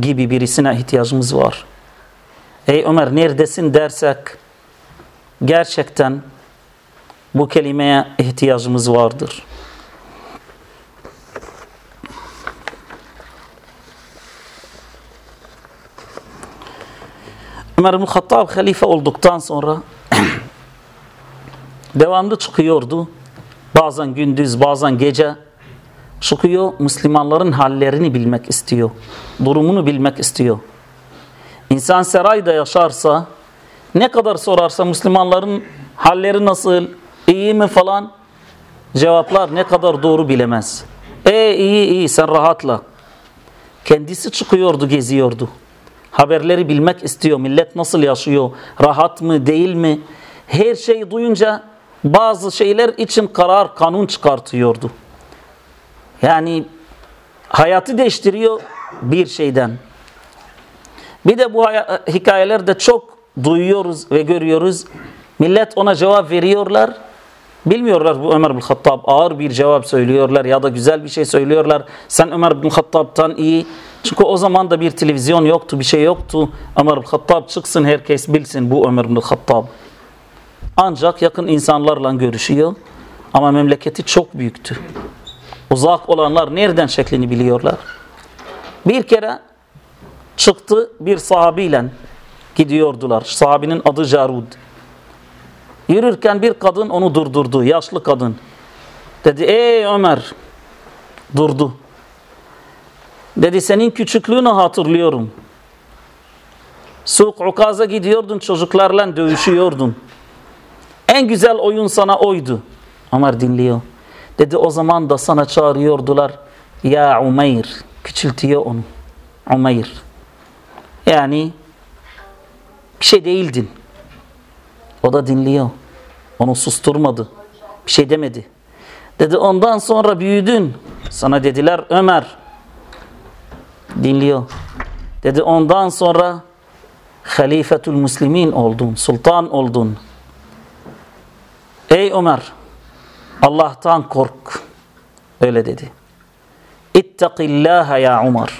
gibi birisine ihtiyacımız var. Ey Ömer neredesin dersek gerçekten bu kelimeye ihtiyacımız vardır. Ömer bin Hattab halife olduktan sonra <clears throat> devamlı çıkıyordu. Bazen gündüz bazen gece çıkıyor Müslümanların hallerini bilmek istiyor. Durumunu bilmek istiyor. İnsan sarayda yaşarsa ne kadar sorarsa Müslümanların halleri nasıl, iyi mi falan cevaplar ne kadar doğru bilemez. E iyi iyi sen rahatla. Kendisi çıkıyordu geziyordu. Haberleri bilmek istiyor. Millet nasıl yaşıyor? Rahat mı değil mi? Her şeyi duyunca bazı şeyler için karar, kanun çıkartıyordu. Yani hayatı değiştiriyor bir şeyden. Bir de bu hikayelerde çok duyuyoruz ve görüyoruz. Millet ona cevap veriyorlar. Bilmiyorlar bu Ömer bin Hattab ağır bir cevap söylüyorlar ya da güzel bir şey söylüyorlar. Sen Ömer bin Hattab'tan iyi çünkü o zaman da bir televizyon yoktu, bir şey yoktu. Ömer bin Hattab çıksın herkes bilsin bu Ömer bin Hattab. Ancak yakın insanlarla görüşüyor. Ama memleketi çok büyüktü. Uzak olanlar nereden şeklini biliyorlar. Bir kere çıktı bir sahabiyle gidiyordular. Sahabinin adı Carud. Yürürken bir kadın onu durdurdu. Yaşlı kadın. Dedi ey Ömer. Durdu. Dedi senin küçüklüğünü hatırlıyorum. Suk Ukaz'a gidiyordun çocuklarla dövüşüyordun. En güzel oyun sana oydu. Ömer dinliyor. Dedi o zaman da sana çağırıyordular. Ya Umeyr. Küçültüyor onu. Umeyr. Yani bir şey değildin. O da dinliyor. Onu susturmadı. Bir şey demedi. Dedi ondan sonra büyüdün. Sana dediler Ömer dinliyor. Dedi ondan sonra halifetül muslimin oldun, sultan oldun. Ey Ömer Allah'tan kork. Öyle dedi. İttakillâhe ya Ömer.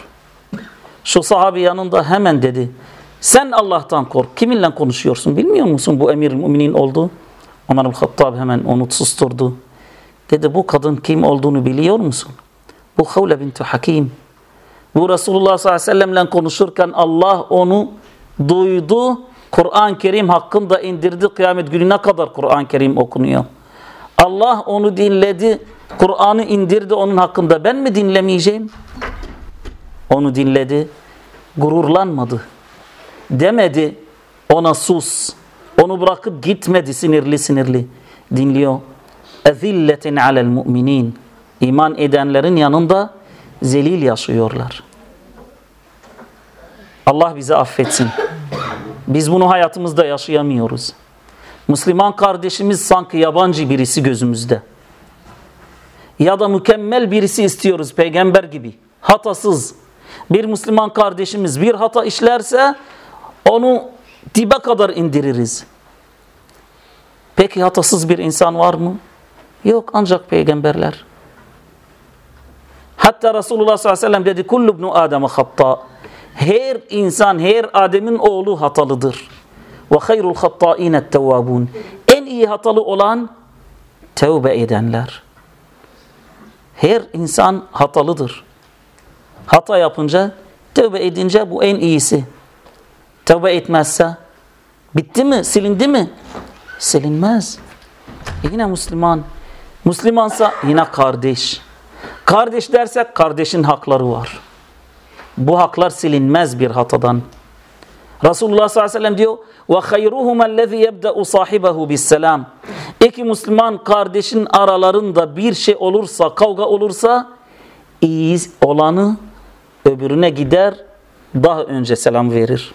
Şu sahabi yanında hemen dedi. Sen Allah'tan kork. Kiminle konuşuyorsun? Bilmiyor musun bu emir müminin oldu? Ömer bin Hattab hemen onu susturdu. Dedi bu kadın kim olduğunu biliyor musun? Bu Havle binti Hakim. Bu Resulullah sallallahu aleyhi ve sellemle konuşurken Allah onu duydu. Kur'an-ı Kerim hakkında indirdi. Kıyamet gününe kadar Kur'an-ı Kerim okunuyor. Allah onu dinledi. Kur'an'ı indirdi onun hakkında. Ben mi dinlemeyeceğim? Onu dinledi. Gururlanmadı. Demedi ona sus. Onu bırakıp gitmedi sinirli sinirli. Dinliyor. اَذِلَّةٍ عَلَى الْمُؤْمِنِينَ İman edenlerin yanında zelil yaşıyorlar. Allah bizi affetsin. Biz bunu hayatımızda yaşayamıyoruz. Müslüman kardeşimiz sanki yabancı birisi gözümüzde. Ya da mükemmel birisi istiyoruz peygamber gibi. Hatasız. Bir Müslüman kardeşimiz bir hata işlerse onu dibe kadar indiririz. Peki hatasız bir insan var mı? Yok ancak peygamberler. Hatta Resulullah sallallahu aleyhi ve sellem dedi kullu ibnu Adem'e hatta. Her insan, her Adem'in oğlu hatalıdır. Ve hayrul hattâine tevvâbûn. En iyi hatalı olan tevbe edenler. Her insan hatalıdır. Hata yapınca, tevbe edince bu en iyisi. Tevbe etmezse bitti mi, silindi mi? Silinmez. Yine Müslüman. Müslümansa yine kardeş. Kardeş dersek kardeşin hakları var. Bu haklar silinmez bir hatadan. Resulullah sallallahu aleyhi ve sellem diyor ve hayruhuma. İki Müslüman kardeşin aralarında bir şey olursa, kavga olursa iyi olanı öbürüne gider, daha önce selam verir.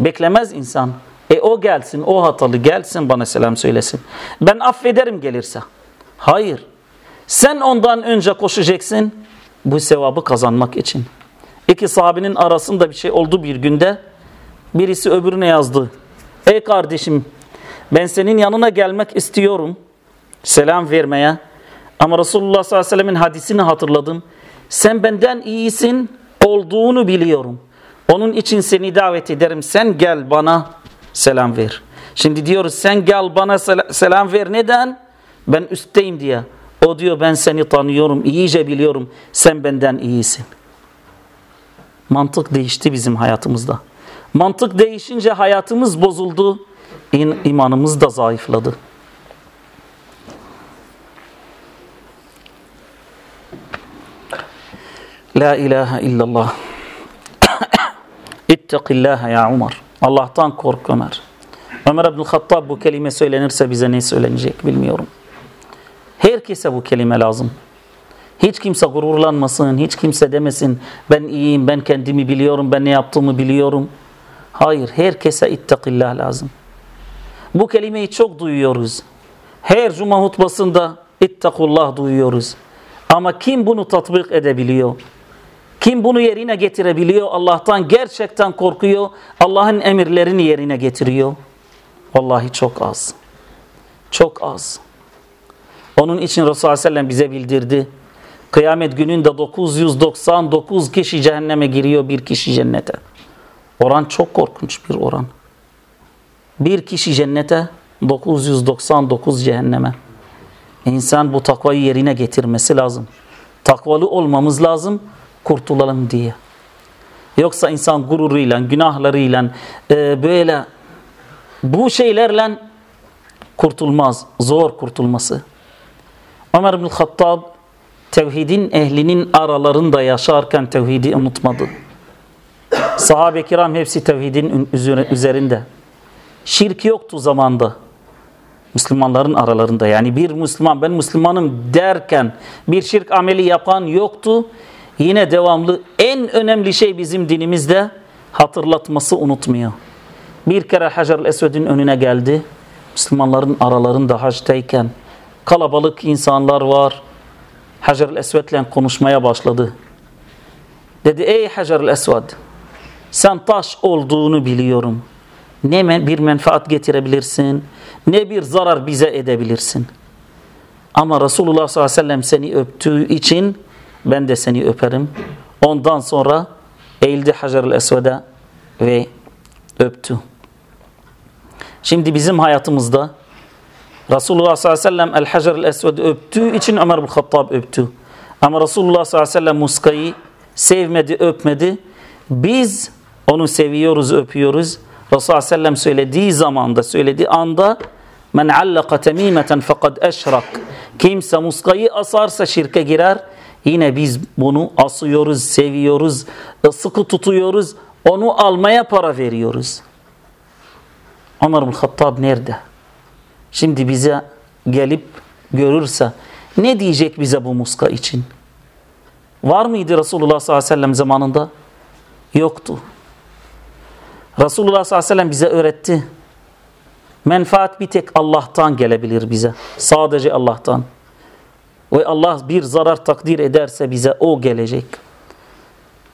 Beklemez insan. E o gelsin, o hatalı gelsin bana selam söylesin. Ben affederim gelirse. Hayır. Sen ondan önce koşacaksın bu sevabı kazanmak için. İki sahabenin arasında bir şey oldu bir günde. Birisi öbürüne yazdı. Ey kardeşim ben senin yanına gelmek istiyorum. Selam vermeye. Ama Resulullah sallallahu aleyhi ve sellemin hadisini hatırladım. Sen benden iyisin olduğunu biliyorum. Onun için seni davet ederim. Sen gel bana selam ver. Şimdi diyoruz sen gel bana selam ver. Neden? Ben üstteyim diye. O diyor ben seni tanıyorum, iyice biliyorum. Sen benden iyisin. Mantık değişti bizim hayatımızda. Mantık değişince hayatımız bozuldu. imanımız da zayıfladı. La ilahe illallah. <coughs> İttakillâhe ya Umar. Allah'tan kork Ömer. Ömer ibn Hattab bu kelime söylenirse bize ne söylenecek bilmiyorum. Herkese bu kelime lazım. Hiç kimse gururlanmasın, hiç kimse demesin ben iyiyim, ben kendimi biliyorum, ben ne yaptığımı biliyorum. Hayır, herkese ittakillah lazım. Bu kelimeyi çok duyuyoruz. Her cuma hutbasında ittakullah duyuyoruz. Ama kim bunu tatbik edebiliyor? Kim bunu yerine getirebiliyor? Allah'tan gerçekten korkuyor. Allah'ın emirlerini yerine getiriyor. Vallahi çok az. Çok az. Onun için Resulullah Sellem bize bildirdi. Kıyamet gününde 999 kişi cehenneme giriyor, bir kişi cennete. Oran çok korkunç bir oran. Bir kişi cennete, 999 cehenneme. İnsan bu takvayı yerine getirmesi lazım. Takvalı olmamız lazım, kurtulalım diye. Yoksa insan gururuyla, günahlarıyla e, böyle bu şeylerle kurtulmaz. Zor kurtulması. Ömer bin Hattab tevhidin ehlinin aralarında yaşarken tevhidi unutmadı. Sahabe-i kiram hepsi tevhidin üzerinde. Şirk yoktu zamanda. Müslümanların aralarında yani bir Müslüman ben Müslümanım derken bir şirk ameli yapan yoktu. Yine devamlı en önemli şey bizim dinimizde hatırlatması unutmuyor. Bir kere Hacer-ül Esved'in önüne geldi. Müslümanların aralarında hacdayken kalabalık insanlar var. Hacer-ül Esved'le konuşmaya başladı. Dedi ey Hacer-ül Esved sen taş olduğunu biliyorum. Ne bir menfaat getirebilirsin ne bir zarar bize edebilirsin. Ama Resulullah sallallahu aleyhi ve sellem seni öptüğü için ben de seni öperim. Ondan sonra eğildi Hacer-ül Esved'e ve öptü. Şimdi bizim hayatımızda Resulullah sallallahu aleyhi ve sellem El Hacer-ül Esved'i öptüğü için Ömer bin Hattab öptü. Ama Resulullah sallallahu aleyhi ve sellem muskayı sevmedi, öpmedi. Biz onu seviyoruz, öpüyoruz. Resulullah sallallahu aleyhi ve sellem söylediği zamanda, söylediği anda Men allaka temimeten fekad eşrak. Kimse muskayı asarsa şirke girer. Yine biz bunu asıyoruz, seviyoruz, sıkı tutuyoruz. Onu almaya para veriyoruz. Ömer bin Hattab nerede? Şimdi bize gelip görürse ne diyecek bize bu muska için? Var mıydı Resulullah sallallahu aleyhi ve sellem zamanında? Yoktu. Resulullah sallallahu aleyhi ve sellem bize öğretti. Menfaat bir tek Allah'tan gelebilir bize. Sadece Allah'tan. Ve Allah bir zarar takdir ederse bize o gelecek.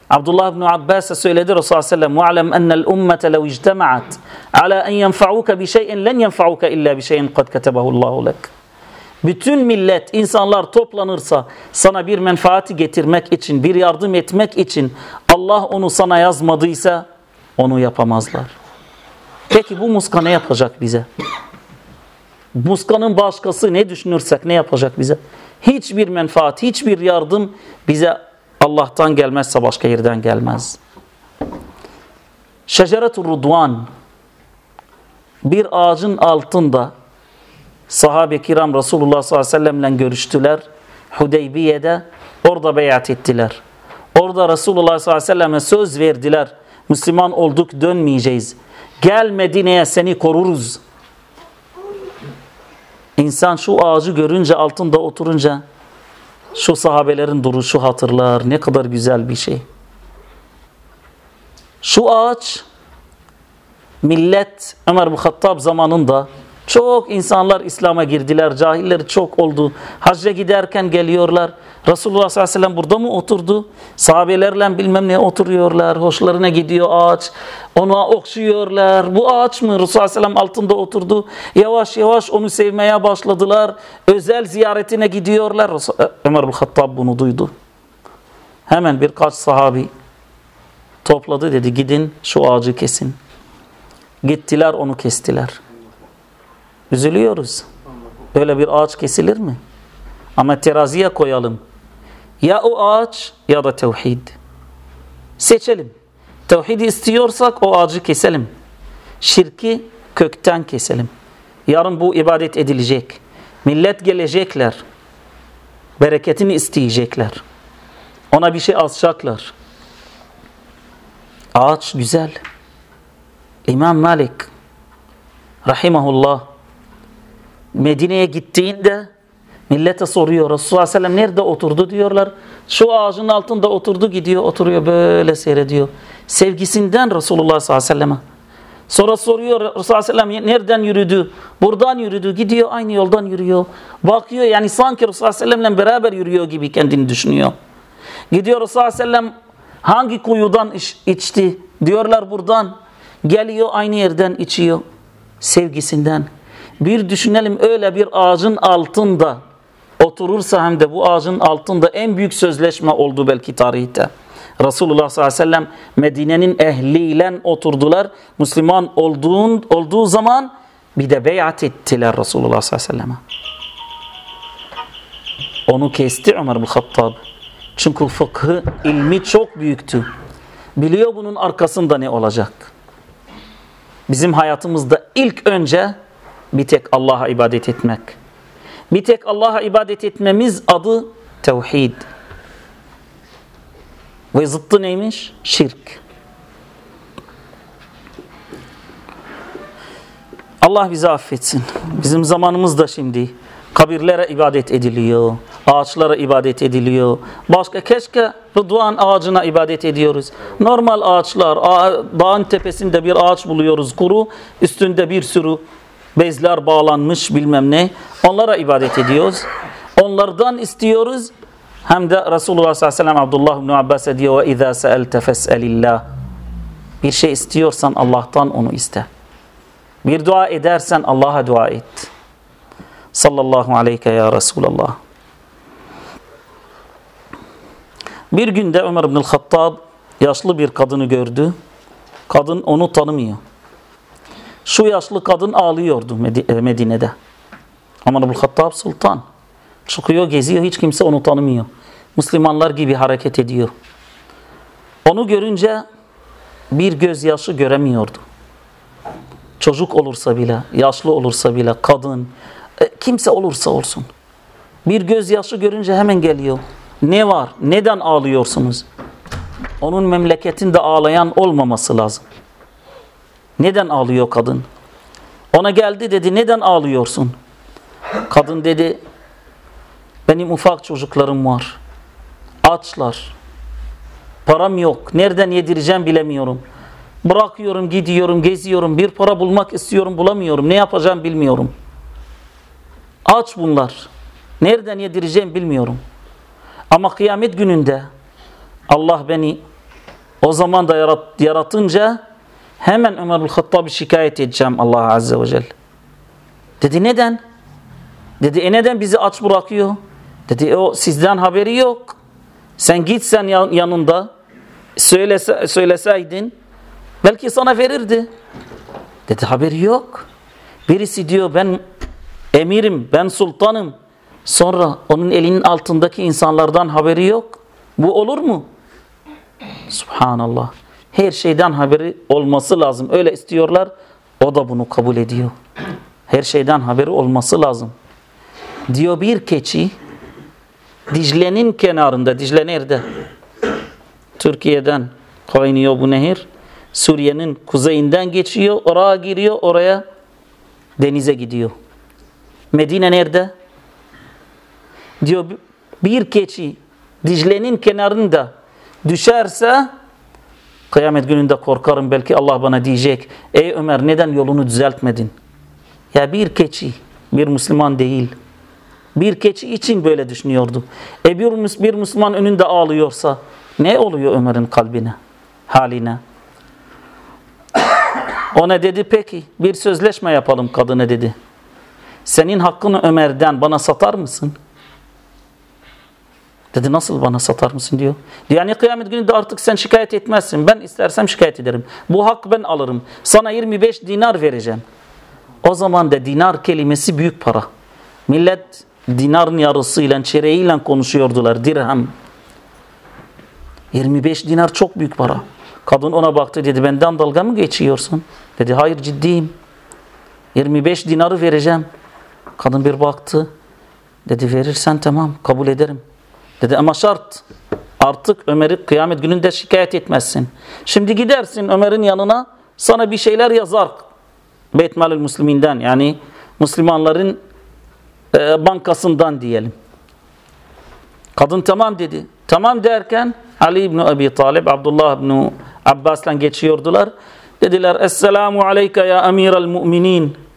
Abdullah ibn Abbas'a söyledi Resulullah sallallahu aleyhi ve sellem وَعْلَمْ أَنَّ الْأُمَّةَ لَوْ اجْتَمَعَتْ ala en yenfa'uke bi şey'in len yenfa'uke illa bi şey'in kad ketebehullahu lek. Bütün millet, insanlar toplanırsa sana bir menfaati getirmek için, bir yardım etmek için Allah onu sana yazmadıysa onu yapamazlar. Peki bu muska ne yapacak bize? Muskanın başkası ne düşünürsek ne yapacak bize? Hiçbir menfaat, hiçbir yardım bize Allah'tan gelmezse başka yerden gelmez. Şeceretur Rudvan bir ağacın altında sahabe-i kiram Resulullah sallallahu aleyhi ve sellemle görüştüler. Hudeybiye'de orada beyat ettiler. Orada Resulullah sallallahu aleyhi ve selleme söz verdiler. Müslüman olduk dönmeyeceğiz. Gel Medine'ye seni koruruz. İnsan şu ağacı görünce altında oturunca şu sahabelerin duruşu hatırlar. Ne kadar güzel bir şey. Şu ağaç millet Ömer Hattab zamanında çok insanlar İslam'a girdiler. Cahiller çok oldu. Hacca giderken geliyorlar. Resulullah sallallahu aleyhi ve sellem burada mı oturdu? Sahabelerle bilmem ne oturuyorlar. Hoşlarına gidiyor ağaç. Ona okşuyorlar. Bu ağaç mı? Resulullah sallallahu aleyhi ve sellem altında oturdu. Yavaş yavaş onu sevmeye başladılar. Özel ziyaretine gidiyorlar. Ömer bin Hattab bunu duydu. Hemen birkaç sahabi topladı dedi gidin şu ağacı kesin. Gittiler onu kestiler. Üzülüyoruz. Böyle bir ağaç kesilir mi? Ama teraziye koyalım. Ya o ağaç ya da tevhid. Seçelim. Tevhidi istiyorsak o ağacı keselim. Şirki kökten keselim. Yarın bu ibadet edilecek. Millet gelecekler. Bereketini isteyecekler. Ona bir şey asacaklar. Ağaç güzel. İmam Malik rahimahullah Medine'ye gittiğinde millete soruyor Resulullah Sellem nerede oturdu diyorlar. Şu ağacın altında oturdu gidiyor oturuyor böyle seyrediyor. Sevgisinden Resulullah sallallahu aleyhi ve. Sonra soruyor Resulullah sellem nereden yürüdü? Buradan yürüdü. Gidiyor aynı yoldan yürüyor. Bakıyor yani sanki Resulullah sellemle beraber yürüyor gibi kendini düşünüyor. Gidiyor Resulullah sellem hangi kuyudan iç, içti? Diyorlar buradan. Geliyor aynı yerden içiyor. Sevgisinden. Bir düşünelim öyle bir ağacın altında oturursa hem de bu ağacın altında en büyük sözleşme oldu belki tarihte. Resulullah sallallahu aleyhi ve sellem Medine'nin ehliyle oturdular. Müslüman olduğun, olduğu zaman bir de beyat ettiler Resulullah sallallahu aleyhi ve selleme. Onu kesti Ömer bin Hattab. Çünkü fıkhı, ilmi çok büyüktü. Biliyor bunun arkasında ne olacak. Bizim hayatımızda ilk önce bir tek Allah'a ibadet etmek. Bir tek Allah'a ibadet etmemiz adı tevhid. Ve zıttı neymiş? Şirk. Allah bizi affetsin. Bizim zamanımızda şimdi kabirlere ibadet ediliyor. Ağaçlara ibadet ediliyor. Başka keşke Rıdvan ağacına ibadet ediyoruz. Normal ağaçlar, dağın tepesinde bir ağaç buluyoruz kuru, üstünde bir sürü bezler bağlanmış bilmem ne. Onlara ibadet ediyoruz. Onlardan istiyoruz. Hem de Resulullah sallallahu aleyhi ve sellem Abdullah ibn Abbas diyor ve izâ se'elte. Bir şey istiyorsan Allah'tan onu iste. Bir dua edersen Allah'a dua et. Sallallahu aleyke ya Resulallah. Bir günde Ömer ibn Hattab yaşlı bir kadını gördü. Kadın onu tanımıyor. Şu yaşlı kadın ağlıyordu e, Medine'de. Ömer ibn Hattab sultan. Çıkıyor geziyor hiç kimse onu tanımıyor. Müslümanlar gibi hareket ediyor. Onu görünce bir gözyaşı göremiyordu. Çocuk olursa bile, yaşlı olursa bile, kadın, kimse olursa olsun. Bir gözyaşı görünce hemen geliyor. Ne var? Neden ağlıyorsunuz? Onun memleketinde ağlayan olmaması lazım. Neden ağlıyor kadın? Ona geldi dedi neden ağlıyorsun? Kadın dedi benim ufak çocuklarım var. Açlar. Param yok. Nereden yedireceğim bilemiyorum. Bırakıyorum, gidiyorum, geziyorum. Bir para bulmak istiyorum, bulamıyorum. Ne yapacağım bilmiyorum. Aç bunlar. Nereden yedireceğim bilmiyorum. Ama kıyamet gününde Allah beni o zaman da yarat, yaratınca hemen Ömer bin Hattab'ı şikayet edeceğim Allah Azze ve Celle. Dedi neden? Dedi e neden bizi aç bırakıyor? Dedi o sizden haberi yok. Sen git sen yanında söylese, söyleseydin belki sana verirdi. Dedi haberi yok. Birisi diyor ben emirim, ben sultanım. Sonra onun elinin altındaki insanlardan haberi yok. Bu olur mu? Subhanallah. Her şeyden haberi olması lazım. Öyle istiyorlar. O da bunu kabul ediyor. Her şeyden haberi olması lazım. Diyor bir keçi Dicle'nin kenarında. Dicle nerede? Türkiye'den kaynıyor bu nehir. Suriye'nin kuzeyinden geçiyor. Oraya giriyor. Oraya denize gidiyor. Medine nerede? Diyor bir keçi Dicle'nin kenarında düşerse kıyamet gününde korkarım belki Allah bana diyecek ey Ömer neden yolunu düzeltmedin? Ya bir keçi bir Müslüman değil. Bir keçi için böyle düşünüyordu. E bir, bir Müslüman önünde ağlıyorsa ne oluyor Ömer'in kalbine, haline? Ona dedi peki bir sözleşme yapalım kadına dedi. Senin hakkını Ömer'den bana satar mısın? Dedi nasıl bana satar mısın diyor. Yani kıyamet gününde artık sen şikayet etmezsin. Ben istersem şikayet ederim. Bu hak ben alırım. Sana 25 dinar vereceğim. O zaman da dinar kelimesi büyük para. Millet dinarın yarısıyla çeyreğiyle konuşuyordular. Dirhem. 25 dinar çok büyük para. Kadın ona baktı dedi benden dalga mı geçiyorsun? Dedi hayır ciddiyim. 25 dinarı vereceğim. Kadın bir baktı. Dedi verirsen tamam kabul ederim. Dedi ama şart artık Ömer'i kıyamet gününde şikayet etmezsin. Şimdi gidersin Ömer'in yanına sana bir şeyler yazar. Beytmalül Müslüminden yani Müslümanların e, bankasından diyelim. Kadın tamam dedi. Tamam derken Ali İbni Abi Talib, Abdullah İbni Abbas'la geçiyordular. Dediler Esselamu aleyke ya emiral müminin.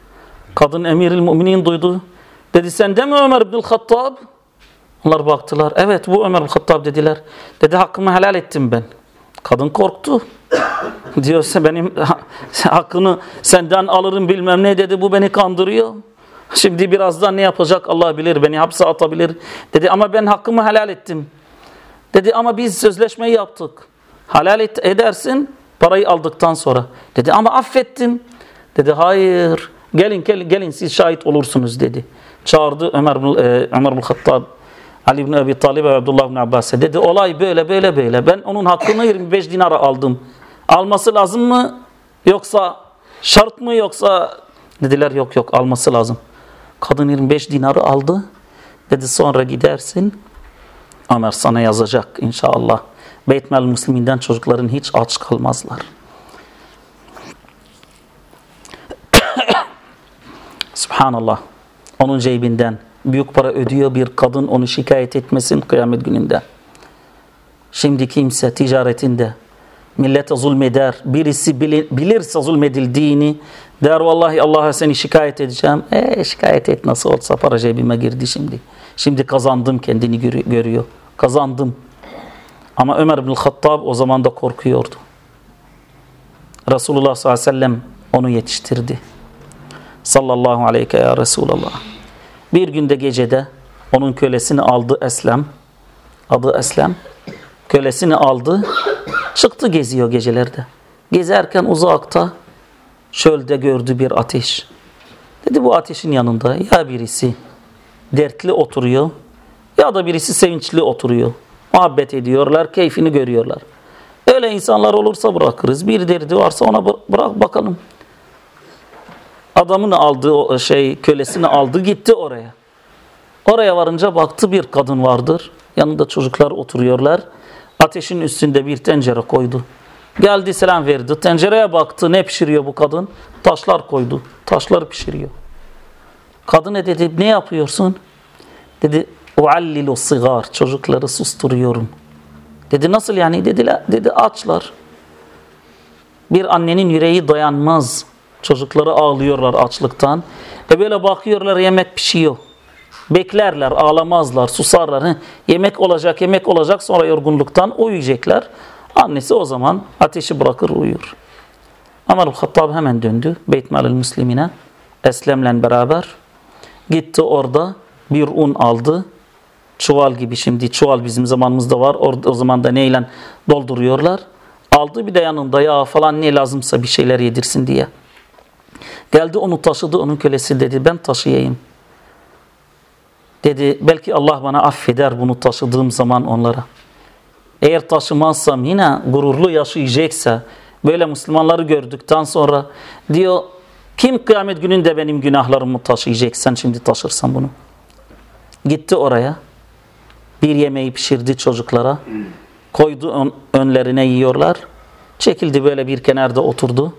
Kadın emiril müminin duydu. Dedi sen de mi Ömer İbnül Hattab? Onlar baktılar. Evet bu Ömer Hattab dediler. Dedi hakkımı helal ettim ben. Kadın korktu. <laughs> Diyorsa benim <laughs> hakkını senden alırım bilmem ne dedi. Bu beni kandırıyor. Şimdi birazdan ne yapacak Allah bilir. Beni hapse atabilir. Dedi ama ben hakkımı helal ettim. Dedi ama biz sözleşmeyi yaptık. Helal et, edersin parayı aldıktan sonra. Dedi ama affettim. Dedi hayır. Gelin gelin, gelin siz şahit olursunuz dedi. Çağırdı Ömer, e, Ömer bin Hattab Ali bin Abi Talib ve Abdullah bin Abbas'a dedi olay böyle böyle böyle. Ben onun hakkını 25 dinara aldım. Alması lazım mı yoksa şart mı yoksa dediler yok yok alması lazım. Kadın 25 dinarı aldı. Dedi sonra gidersin. Ömer sana yazacak inşallah. Beytmel Müslüminden çocukların hiç aç kalmazlar. Subhanallah. Onun cebinden büyük para ödüyor bir kadın onu şikayet etmesin kıyamet gününde. Şimdi kimse ticaretinde millete zulmeder, birisi bilirse zulmedildiğini der vallahi Allah'a seni şikayet edeceğim. E şikayet et nasıl olsa para cebime girdi şimdi. Şimdi kazandım kendini görüyor. Kazandım. Ama Ömer bin Hattab o zaman da korkuyordu. Resulullah sallallahu aleyhi ve sellem onu yetiştirdi. Sallallahu aleyke ya Resulallah. Bir günde gecede onun kölesini aldı Eslem. Adı Eslem. Kölesini aldı. Çıktı geziyor gecelerde. Gezerken uzakta çölde gördü bir ateş. Dedi bu ateşin yanında ya birisi dertli oturuyor ya da birisi sevinçli oturuyor. Muhabbet ediyorlar, keyfini görüyorlar. Öyle insanlar olursa bırakırız. Bir derdi varsa ona bırak bakalım. Adamını aldı, şey kölesini aldı gitti oraya. Oraya varınca baktı bir kadın vardır. Yanında çocuklar oturuyorlar. Ateşin üstünde bir tencere koydu. Geldi selam verdi. Tencereye baktı. Ne pişiriyor bu kadın? Taşlar koydu. Taşları pişiriyor. Kadına dedi ne yapıyorsun? Dedi uallilu sigar çocukları susturuyorum. Dedi nasıl yani? Dediler, dedi açlar. Bir annenin yüreği dayanmaz. Çocukları ağlıyorlar açlıktan. E böyle bakıyorlar yemek pişiyor. Beklerler, ağlamazlar, susarlar. Heh, yemek olacak, yemek olacak sonra yorgunluktan uyuyacaklar. Annesi o zaman ateşi bırakır uyur. Ömer Hattab hemen döndü Beyt Malil Müslimine. Eslem'le beraber gitti orada bir un aldı. Çuval gibi şimdi çuval bizim zamanımızda var. Orada, o zaman da neyle dolduruyorlar. Aldı bir de yanında yağ falan ne lazımsa bir şeyler yedirsin diye. Geldi onu taşıdı onun kölesi dedi ben taşıyayım. Dedi belki Allah bana affeder bunu taşıdığım zaman onlara. Eğer taşımazsam yine gururlu yaşayacaksa böyle Müslümanları gördükten sonra diyor kim kıyamet gününde benim günahlarımı taşıyacak sen şimdi taşırsan bunu. Gitti oraya bir yemeği pişirdi çocuklara koydu önlerine yiyorlar. Çekildi böyle bir kenarda oturdu.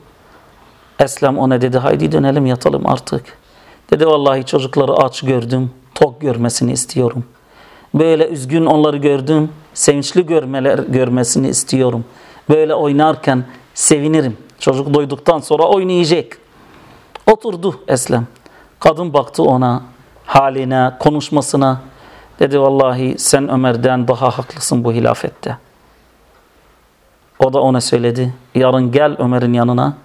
Eslem ona dedi haydi dönelim yatalım artık. Dedi vallahi çocukları aç gördüm. Tok görmesini istiyorum. Böyle üzgün onları gördüm. Sevinçli görmeler, görmesini istiyorum. Böyle oynarken sevinirim. Çocuk doyduktan sonra oynayacak. Oturdu Eslem. Kadın baktı ona, haline, konuşmasına. Dedi vallahi sen Ömer'den daha haklısın bu hilafette. O da ona söyledi. Yarın gel Ömer'in yanına.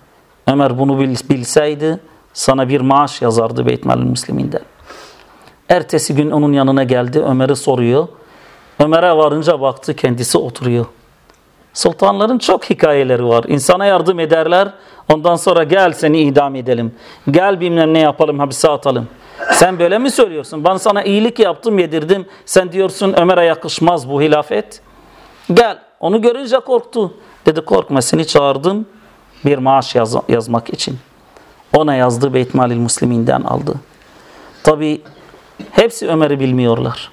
Ömer bunu bilseydi sana bir maaş yazardı Beytmalül Müsliminden. Ertesi gün onun yanına geldi. Ömer'i soruyor. Ömer'e varınca baktı kendisi oturuyor. Sultanların çok hikayeleri var. İnsana yardım ederler. Ondan sonra gel seni idam edelim. Gel bilmem ne yapalım hapise atalım. Sen böyle mi söylüyorsun? Ben sana iyilik yaptım yedirdim. Sen diyorsun Ömer'e yakışmaz bu hilafet. Gel. Onu görünce korktu. Dedi korkma seni çağırdım bir maaş yaz yazmak için. Ona yazdı Beytmalil Müsliminden aldı. Tabi hepsi Ömer'i bilmiyorlar.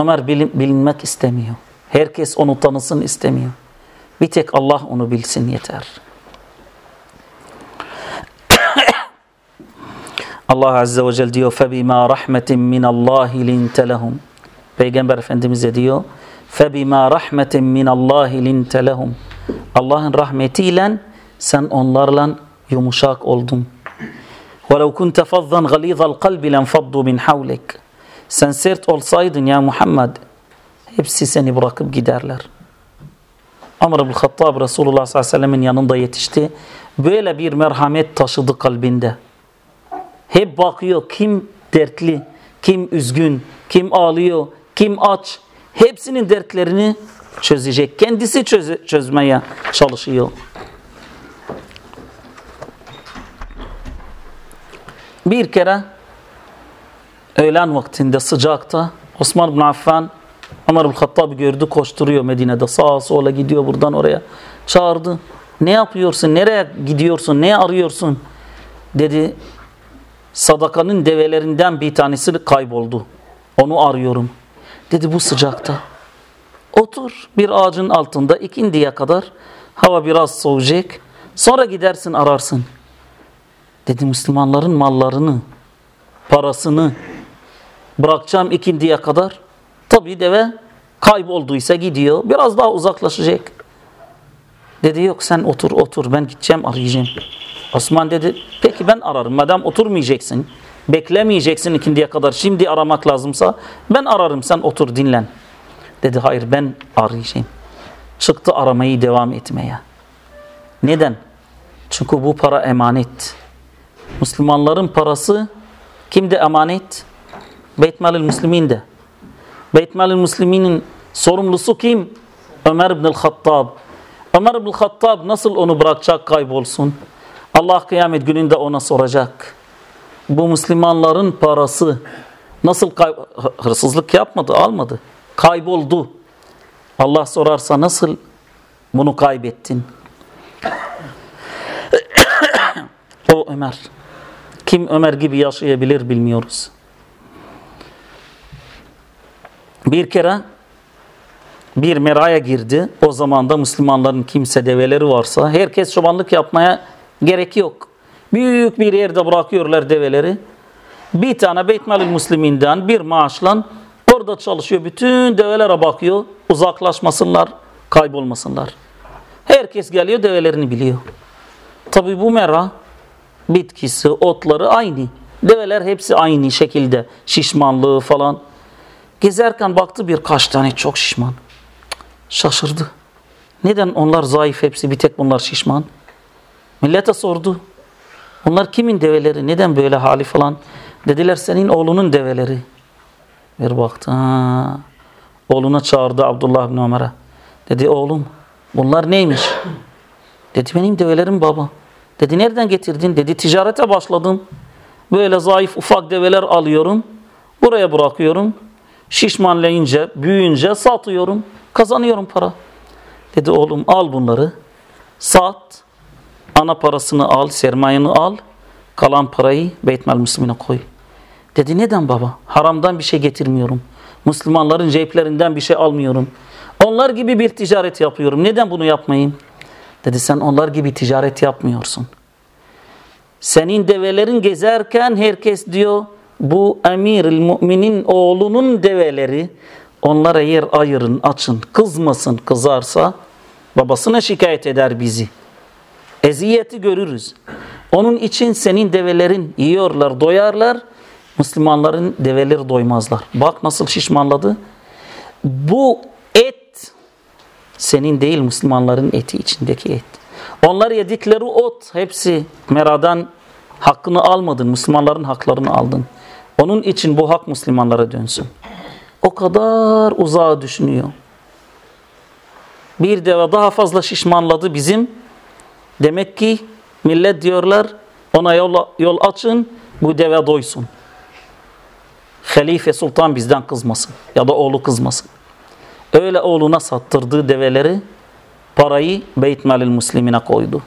Ömer bilin, bilinmek istemiyor. Herkes onu tanısın istemiyor. Bir tek Allah onu bilsin yeter. <coughs> Allah Azze ve Celle diyor فَبِمَا رَحْمَةٍ مِنَ اللّٰهِ لِنْتَ لَهُمْ Peygamber Efendimiz'e diyor فَبِمَا رَحْمَةٍ مِنَ اللّٰهِ لِنْتَ لَهُمْ Allah'ın rahmetiyle sen onlarla yumuşak oldun. وَلَوْ كُنْتَ فَضًّا غَلِيظَ الْقَلْبِ لَنْفَضُّوا مِنْ حَوْلِكَ Sen sert olsaydın ya Muhammed hepsi seni bırakıp giderler. Amr ibn Hattab Resulullah sallallahu aleyhi ve sellemin yanında yetişti. Böyle bir merhamet taşıdı kalbinde. Hep bakıyor kim dertli, kim üzgün, kim ağlıyor, kim aç. Hepsinin dertlerini çözecek. Kendisi çöz çözmeye çalışıyor. Bir kere öğlen vaktinde sıcakta Osman bin Affan Ömer bin Hattab gördü koşturuyor Medine'de sağa sola gidiyor buradan oraya çağırdı. Ne yapıyorsun? Nereye gidiyorsun? Ne arıyorsun? Dedi sadakanın develerinden bir tanesi kayboldu. Onu arıyorum. Dedi bu sıcakta. Otur bir ağacın altında ikindiye kadar hava biraz soğuyacak. Sonra gidersin ararsın. Dedi Müslümanların mallarını, parasını bırakacağım ikindiye kadar. Tabi deve kaybolduysa gidiyor. Biraz daha uzaklaşacak. Dedi yok sen otur otur ben gideceğim arayacağım. Osman dedi peki ben ararım. Madem oturmayacaksın, beklemeyeceksin ikindiye kadar şimdi aramak lazımsa ben ararım sen otur dinlen. Dedi hayır ben arayacağım. Çıktı aramayı devam etmeye. Neden? Çünkü bu para emanet. Müslümanların parası kimde emanet? Beytmalil Müslümin'de. Beytmalil Müslümin'in sorumlusu kim? Ömer ibn Hattab. Ömer ibn Hattab nasıl onu bırakacak kaybolsun? Allah kıyamet gününde ona soracak. Bu Müslümanların parası nasıl hırsızlık yapmadı, almadı kayboldu. Allah sorarsa nasıl bunu kaybettin? <coughs> o Ömer. Kim Ömer gibi yaşayabilir bilmiyoruz. Bir kere bir meraya girdi. O zaman da Müslümanların kimse develeri varsa herkes çobanlık yapmaya gerek yok. Büyük bir yerde bırakıyorlar develeri. Bir tane Beytmalül Müsliminden bir maaşla orada çalışıyor. Bütün develere bakıyor. Uzaklaşmasınlar, kaybolmasınlar. Herkes geliyor develerini biliyor. Tabi bu mera bitkisi, otları aynı. Develer hepsi aynı şekilde. Şişmanlığı falan. Gezerken baktı birkaç tane çok şişman. Şaşırdı. Neden onlar zayıf hepsi bir tek bunlar şişman? Millete sordu. Bunlar kimin develeri? Neden böyle hali falan? Dediler senin oğlunun develeri. Bir baktı. Ha. Oğluna çağırdı Abdullah bin Ömer'e. Dedi oğlum bunlar neymiş? Dedi benim develerim baba. Dedi nereden getirdin? Dedi ticarete başladım. Böyle zayıf ufak develer alıyorum. Buraya bırakıyorum. Şişmanlayınca, büyüyünce satıyorum. Kazanıyorum para. Dedi oğlum al bunları. Sat. Ana parasını al, sermayeni al. Kalan parayı Beytmel Müslümine koy. Dedi neden baba? Haramdan bir şey getirmiyorum. Müslümanların ceplerinden bir şey almıyorum. Onlar gibi bir ticaret yapıyorum. Neden bunu yapmayayım? Dedi sen onlar gibi ticaret yapmıyorsun. Senin develerin gezerken herkes diyor bu emiril müminin oğlunun develeri onlara yer ayırın açın kızmasın kızarsa babasına şikayet eder bizi. Eziyeti görürüz. Onun için senin develerin yiyorlar doyarlar Müslümanların develeri doymazlar. Bak nasıl şişmanladı. Bu et senin değil Müslümanların eti içindeki et. Onlar yedikleri ot hepsi meradan hakkını almadın. Müslümanların haklarını aldın. Onun için bu hak Müslümanlara dönsün. O kadar uzağa düşünüyor. Bir deve daha fazla şişmanladı bizim. Demek ki millet diyorlar ona yol, yol açın bu deve doysun. Halife sultan bizden kızmasın ya da oğlu kızmasın. Öyle oğluna sattırdığı develeri parayı Beytmalil Müslimine koydu.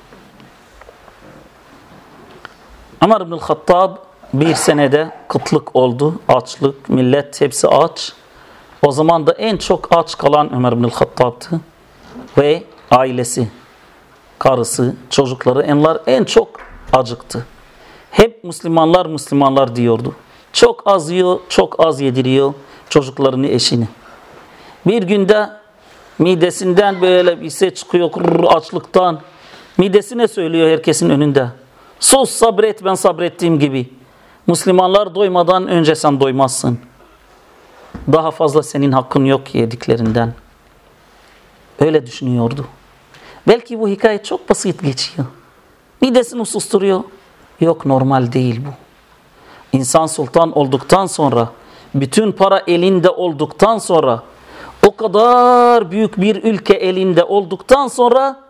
Ömer ibn Hattab bir senede kıtlık oldu, açlık, millet hepsi aç. O zaman da en çok aç kalan Ömer ibn Hattab'tı ve ailesi, karısı, çocukları onlar en çok acıktı. Hep Müslümanlar Müslümanlar diyordu. Çok az yiyor, çok az yediriyor çocuklarını, eşini. Bir günde midesinden böyle bir ses çıkıyor açlıktan. Midesine söylüyor herkesin önünde. Sus sabret ben sabrettiğim gibi. Müslümanlar doymadan önce sen doymazsın. Daha fazla senin hakkın yok yediklerinden. Öyle düşünüyordu. Belki bu hikaye çok basit geçiyor. Midesini susturuyor. Yok normal değil bu. İnsan sultan olduktan sonra, bütün para elinde olduktan sonra, o kadar büyük bir ülke elinde olduktan sonra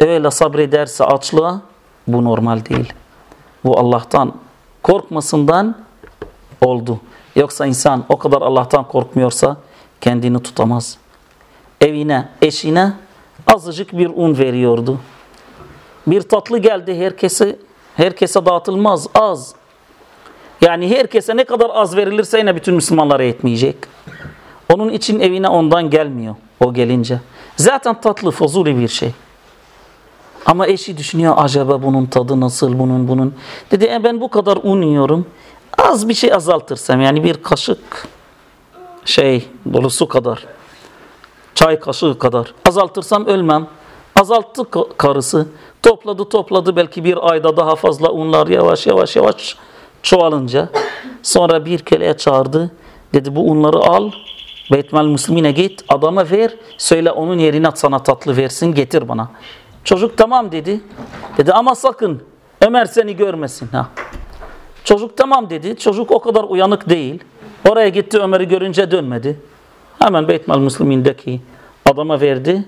öyle sabrederse açlığa bu normal değil. Bu Allah'tan korkmasından oldu. Yoksa insan o kadar Allah'tan korkmuyorsa kendini tutamaz. Evine, eşine azıcık bir un veriyordu. Bir tatlı geldi herkese herkese dağıtılmaz az. Yani herkese ne kadar az verilirse yine bütün Müslümanlara yetmeyecek. Onun için evine ondan gelmiyor o gelince. Zaten tatlı, fuzuli bir şey. Ama eşi düşünüyor acaba bunun tadı nasıl bunun bunun. Dedi e ben bu kadar un yiyorum. Az bir şey azaltırsam yani bir kaşık şey dolusu kadar. Çay kaşığı kadar. Azaltırsam ölmem. Azalttı karısı. Topladı topladı belki bir ayda daha fazla unlar yavaş yavaş yavaş çoğalınca. Sonra bir köleye çağırdı. Dedi bu unları al. Beytmel Müslümine git adama ver. Söyle onun yerine sana tatlı versin getir bana. Çocuk tamam dedi. Dedi ama sakın Ömer seni görmesin. Ha. Çocuk tamam dedi. Çocuk o kadar uyanık değil. Oraya gitti Ömer'i görünce dönmedi. Hemen Beytmal Müslümin'deki adama verdi.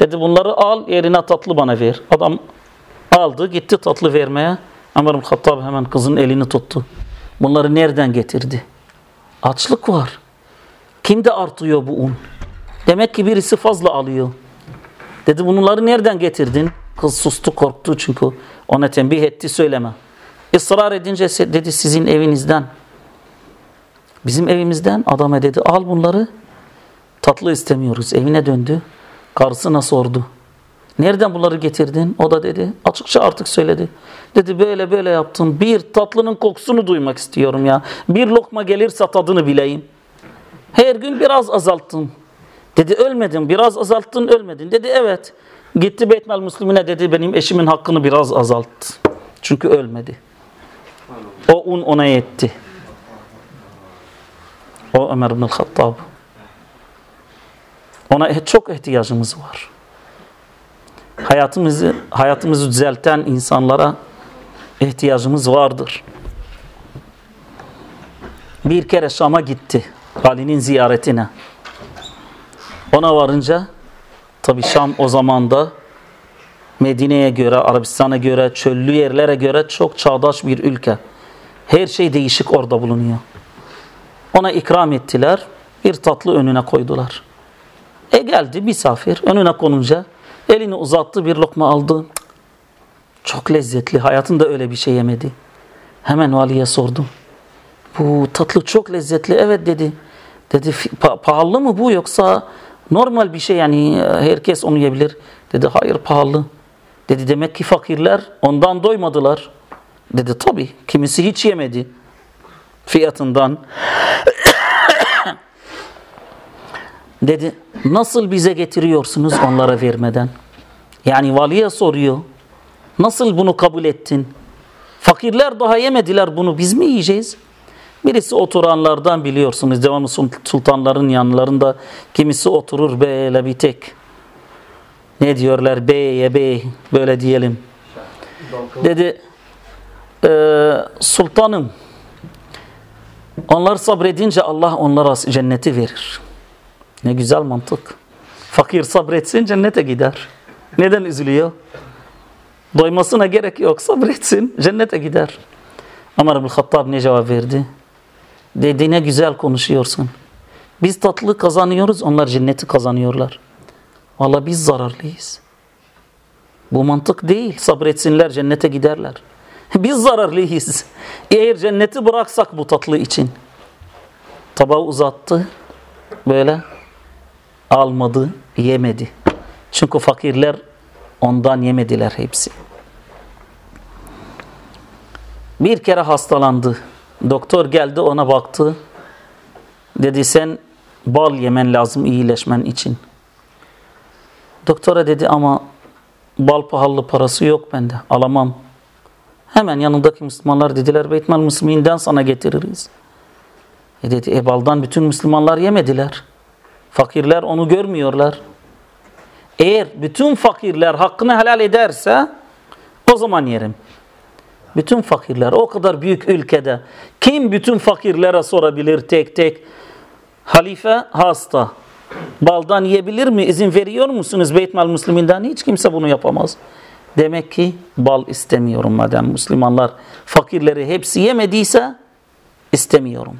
Dedi bunları al yerine tatlı bana ver. Adam aldı gitti tatlı vermeye. Ömer bin Hattab hemen kızın elini tuttu. Bunları nereden getirdi? Açlık var. Kimde artıyor bu un? Demek ki birisi fazla alıyor. Dedi bunları nereden getirdin? Kız sustu korktu çünkü ona tembih etti söyleme. Israr edince dedi sizin evinizden. Bizim evimizden adama dedi al bunları tatlı istemiyoruz. Evine döndü. Karısına sordu. Nereden bunları getirdin? O da dedi. Açıkça artık söyledi. Dedi böyle böyle yaptım. Bir tatlının kokusunu duymak istiyorum ya. Bir lokma gelirse tadını bileyim. Her gün biraz azalttım. Dedi ölmedin. Biraz azalttın ölmedin. Dedi evet. Gitti Beytmel Müslümine dedi benim eşimin hakkını biraz azalttı. Çünkü ölmedi. O un ona yetti. O Ömer bin Hattab. Ona çok ihtiyacımız var. Hayatımızı hayatımızı düzelten insanlara ihtiyacımız vardır. Bir kere Şam'a gitti. Ali'nin ziyaretine. Ona varınca tabi Şam o zaman da Medine'ye göre, Arabistan'a göre, çöllü yerlere göre çok çağdaş bir ülke. Her şey değişik orada bulunuyor. Ona ikram ettiler. Bir tatlı önüne koydular. E geldi misafir. Önüne konunca elini uzattı bir lokma aldı. Çok lezzetli. Hayatında öyle bir şey yemedi. Hemen valiye sordum. Bu tatlı çok lezzetli. Evet dedi. Dedi pahalı mı bu yoksa normal bir şey yani herkes onu yiyebilir. Dedi hayır pahalı. Dedi demek ki fakirler ondan doymadılar. Dedi tabi kimisi hiç yemedi fiyatından. Dedi nasıl bize getiriyorsunuz onlara vermeden? Yani valiye soruyor. Nasıl bunu kabul ettin? Fakirler daha yemediler bunu biz mi yiyeceğiz? Birisi oturanlardan biliyorsunuz devamlı sultanların yanlarında kimisi oturur böyle bir tek. Ne diyorlar beye bey böyle diyelim. Dedi e, sultanım onlar sabredince Allah onlara cenneti verir. Ne güzel mantık. Fakir sabretsin cennete gider. Neden üzülüyor? Doymasına gerek yok. Sabretsin cennete gider. Ömer bin Hattab ne cevap verdi? Dedi ne güzel konuşuyorsun. Biz tatlı kazanıyoruz onlar cenneti kazanıyorlar. Valla biz zararlıyız. Bu mantık değil. Sabretsinler cennete giderler. <laughs> Biz zararlıyız. Eğer cenneti bıraksak bu tatlı için. Tabağı uzattı. Böyle almadı, yemedi. Çünkü fakirler ondan yemediler hepsi. Bir kere hastalandı. Doktor geldi ona baktı. Dedi sen bal yemen lazım iyileşmen için. Doktora dedi ama bal pahalı parası yok bende alamam. Hemen yanındaki Müslümanlar dediler Beytmal Müslüminden sana getiririz. E dedi e baldan bütün Müslümanlar yemediler. Fakirler onu görmüyorlar. Eğer bütün fakirler hakkını helal ederse o zaman yerim. Bütün fakirler o kadar büyük ülkede kim bütün fakirlere sorabilir tek tek? Halife hasta. Baldan yiyebilir mi? İzin veriyor musunuz Beytmal Müslüminden? Hiç kimse bunu yapamaz. Demek ki bal istemiyorum madem Müslümanlar fakirleri hepsi yemediyse istemiyorum.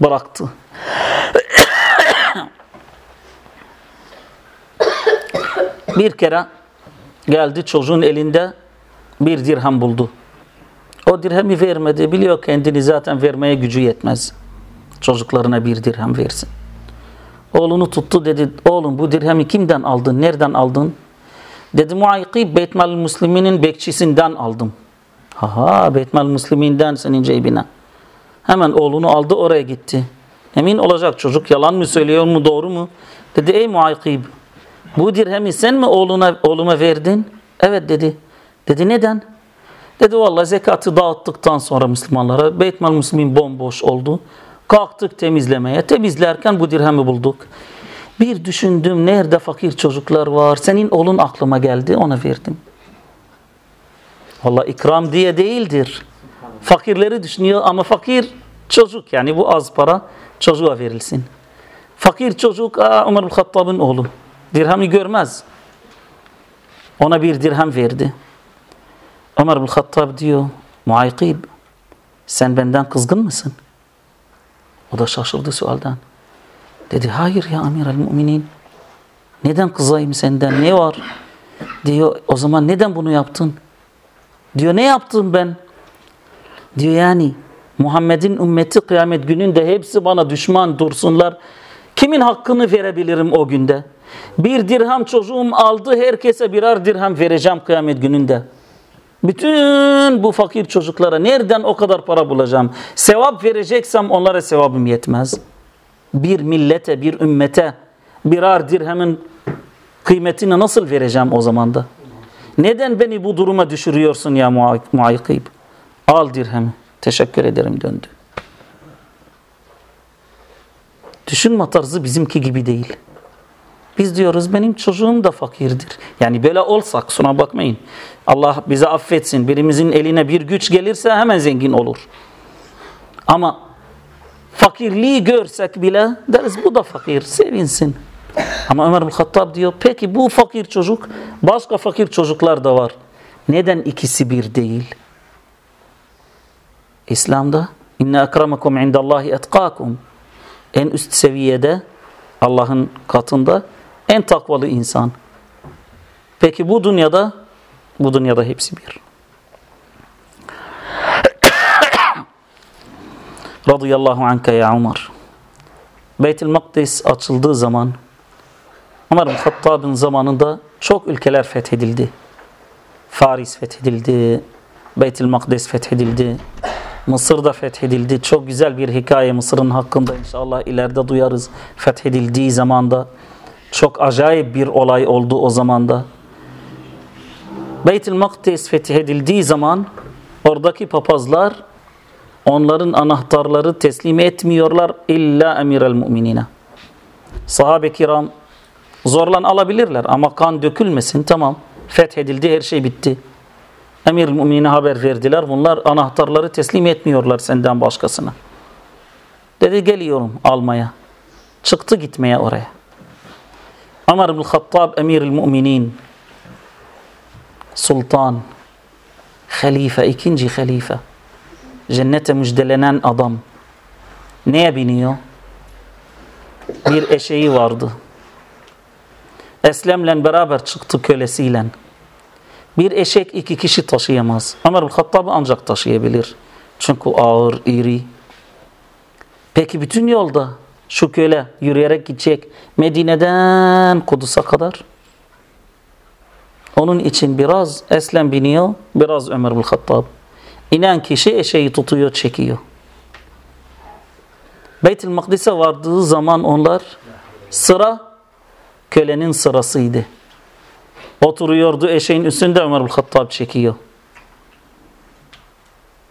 Bıraktı. Bir kere geldi çocuğun elinde bir dirhem buldu. O dirhemi vermedi. Biliyor kendini zaten vermeye gücü yetmez. Çocuklarına bir dirhem versin. Oğlunu tuttu dedi. Oğlum bu dirhemi kimden aldın? Nereden aldın? Dedi Muaykib Beytmal Müslüminin bekçisinden aldım. Aha Beytmal Müslüminden senin cebine. Hemen oğlunu aldı oraya gitti. Emin olacak çocuk yalan mı söylüyor mu doğru mu? Dedi ey Muaykib bu dirhemi sen mi oğluna, oğluma verdin? Evet dedi. Dedi neden? Dedi vallahi zekatı dağıttıktan sonra Müslümanlara Beytmal Müslümin bomboş oldu. Kalktık temizlemeye. Temizlerken bu dirhemi bulduk. Bir düşündüm nerede fakir çocuklar var. Senin oğlun aklıma geldi ona verdim. Valla ikram diye değildir. Fakirleri düşünüyor ama fakir çocuk yani bu az para çocuğa verilsin. Fakir çocuk aa, Ömer Hattab'ın oğlu. Dirhemi görmez. Ona bir dirhem verdi. Ömer bin Hattab diyor, Muaykib sen benden kızgın mısın? O da şaşırdı sualdan. Dedi hayır ya amir el müminin. Neden kızayım senden ne var? Diyor o zaman neden bunu yaptın? Diyor ne yaptım ben? Diyor yani Muhammed'in ümmeti kıyamet gününde hepsi bana düşman dursunlar. Kimin hakkını verebilirim o günde? Bir dirham çocuğum aldı herkese birer dirham vereceğim kıyamet gününde. Bütün bu fakir çocuklara nereden o kadar para bulacağım? Sevap vereceksem onlara sevabım yetmez. Bir millete, bir ümmete birer dirhemin kıymetini nasıl vereceğim o zaman da? Neden beni bu duruma düşürüyorsun ya muaykib? Al dirhemi. Teşekkür ederim döndü. Düşünme tarzı bizimki gibi değil. Biz diyoruz benim çocuğum da fakirdir. Yani böyle olsak suna bakmayın. Allah bize affetsin. Birimizin eline bir güç gelirse hemen zengin olur. Ama fakirliği görsek bile deriz bu da fakir sevinsin. Ama Ömer Hattab diyor peki bu fakir çocuk başka fakir çocuklar da var. Neden ikisi bir değil? İslam'da inne akramakum indallahi etkakum en üst seviyede Allah'ın katında en takvalı insan. Peki bu dünyada bu dünyada hepsi bir. <coughs> Radıyallahu anka ya Umar. Beytül Makdis açıldığı zaman Ömer bin zamanında çok ülkeler fethedildi. Faris fethedildi, Beytül Makdis fethedildi, Mısır da fethedildi. Çok güzel bir hikaye Mısır'ın hakkında inşallah ileride duyarız. Fethedildiği zamanda çok acayip bir olay oldu o zamanda. Beytül Makdis fethedildiği zaman oradaki papazlar onların anahtarları teslim etmiyorlar illa emirel mu'minine. Sahabe kiram zorlan alabilirler ama kan dökülmesin tamam fethedildi her şey bitti. Emir mümine haber verdiler. Bunlar anahtarları teslim etmiyorlar senden başkasına. Dedi geliyorum almaya. Çıktı gitmeye oraya. Ömer ibn Hattab emiril müminin sultan halife ikinci halife cennete müjdelenen adam neye biniyor? Bir eşeği vardı. Eslem'le beraber çıktı kölesiyle. Bir eşek iki kişi taşıyamaz. Ömer el-Hattab ancak taşıyabilir. Çünkü ağır, iri. Peki bütün yolda şu köle yürüyerek gidecek Medine'den Kudüs'e kadar. Onun için biraz Eslem biniyor, biraz Ömer el-Hattab. İnen kişi eşeği tutuyor, çekiyor. Beyt-i Makdis'e vardığı zaman onlar sıra kölenin sırasıydı. Oturuyordu eşeğin üstünde Ömer bin Hattab çekiyor.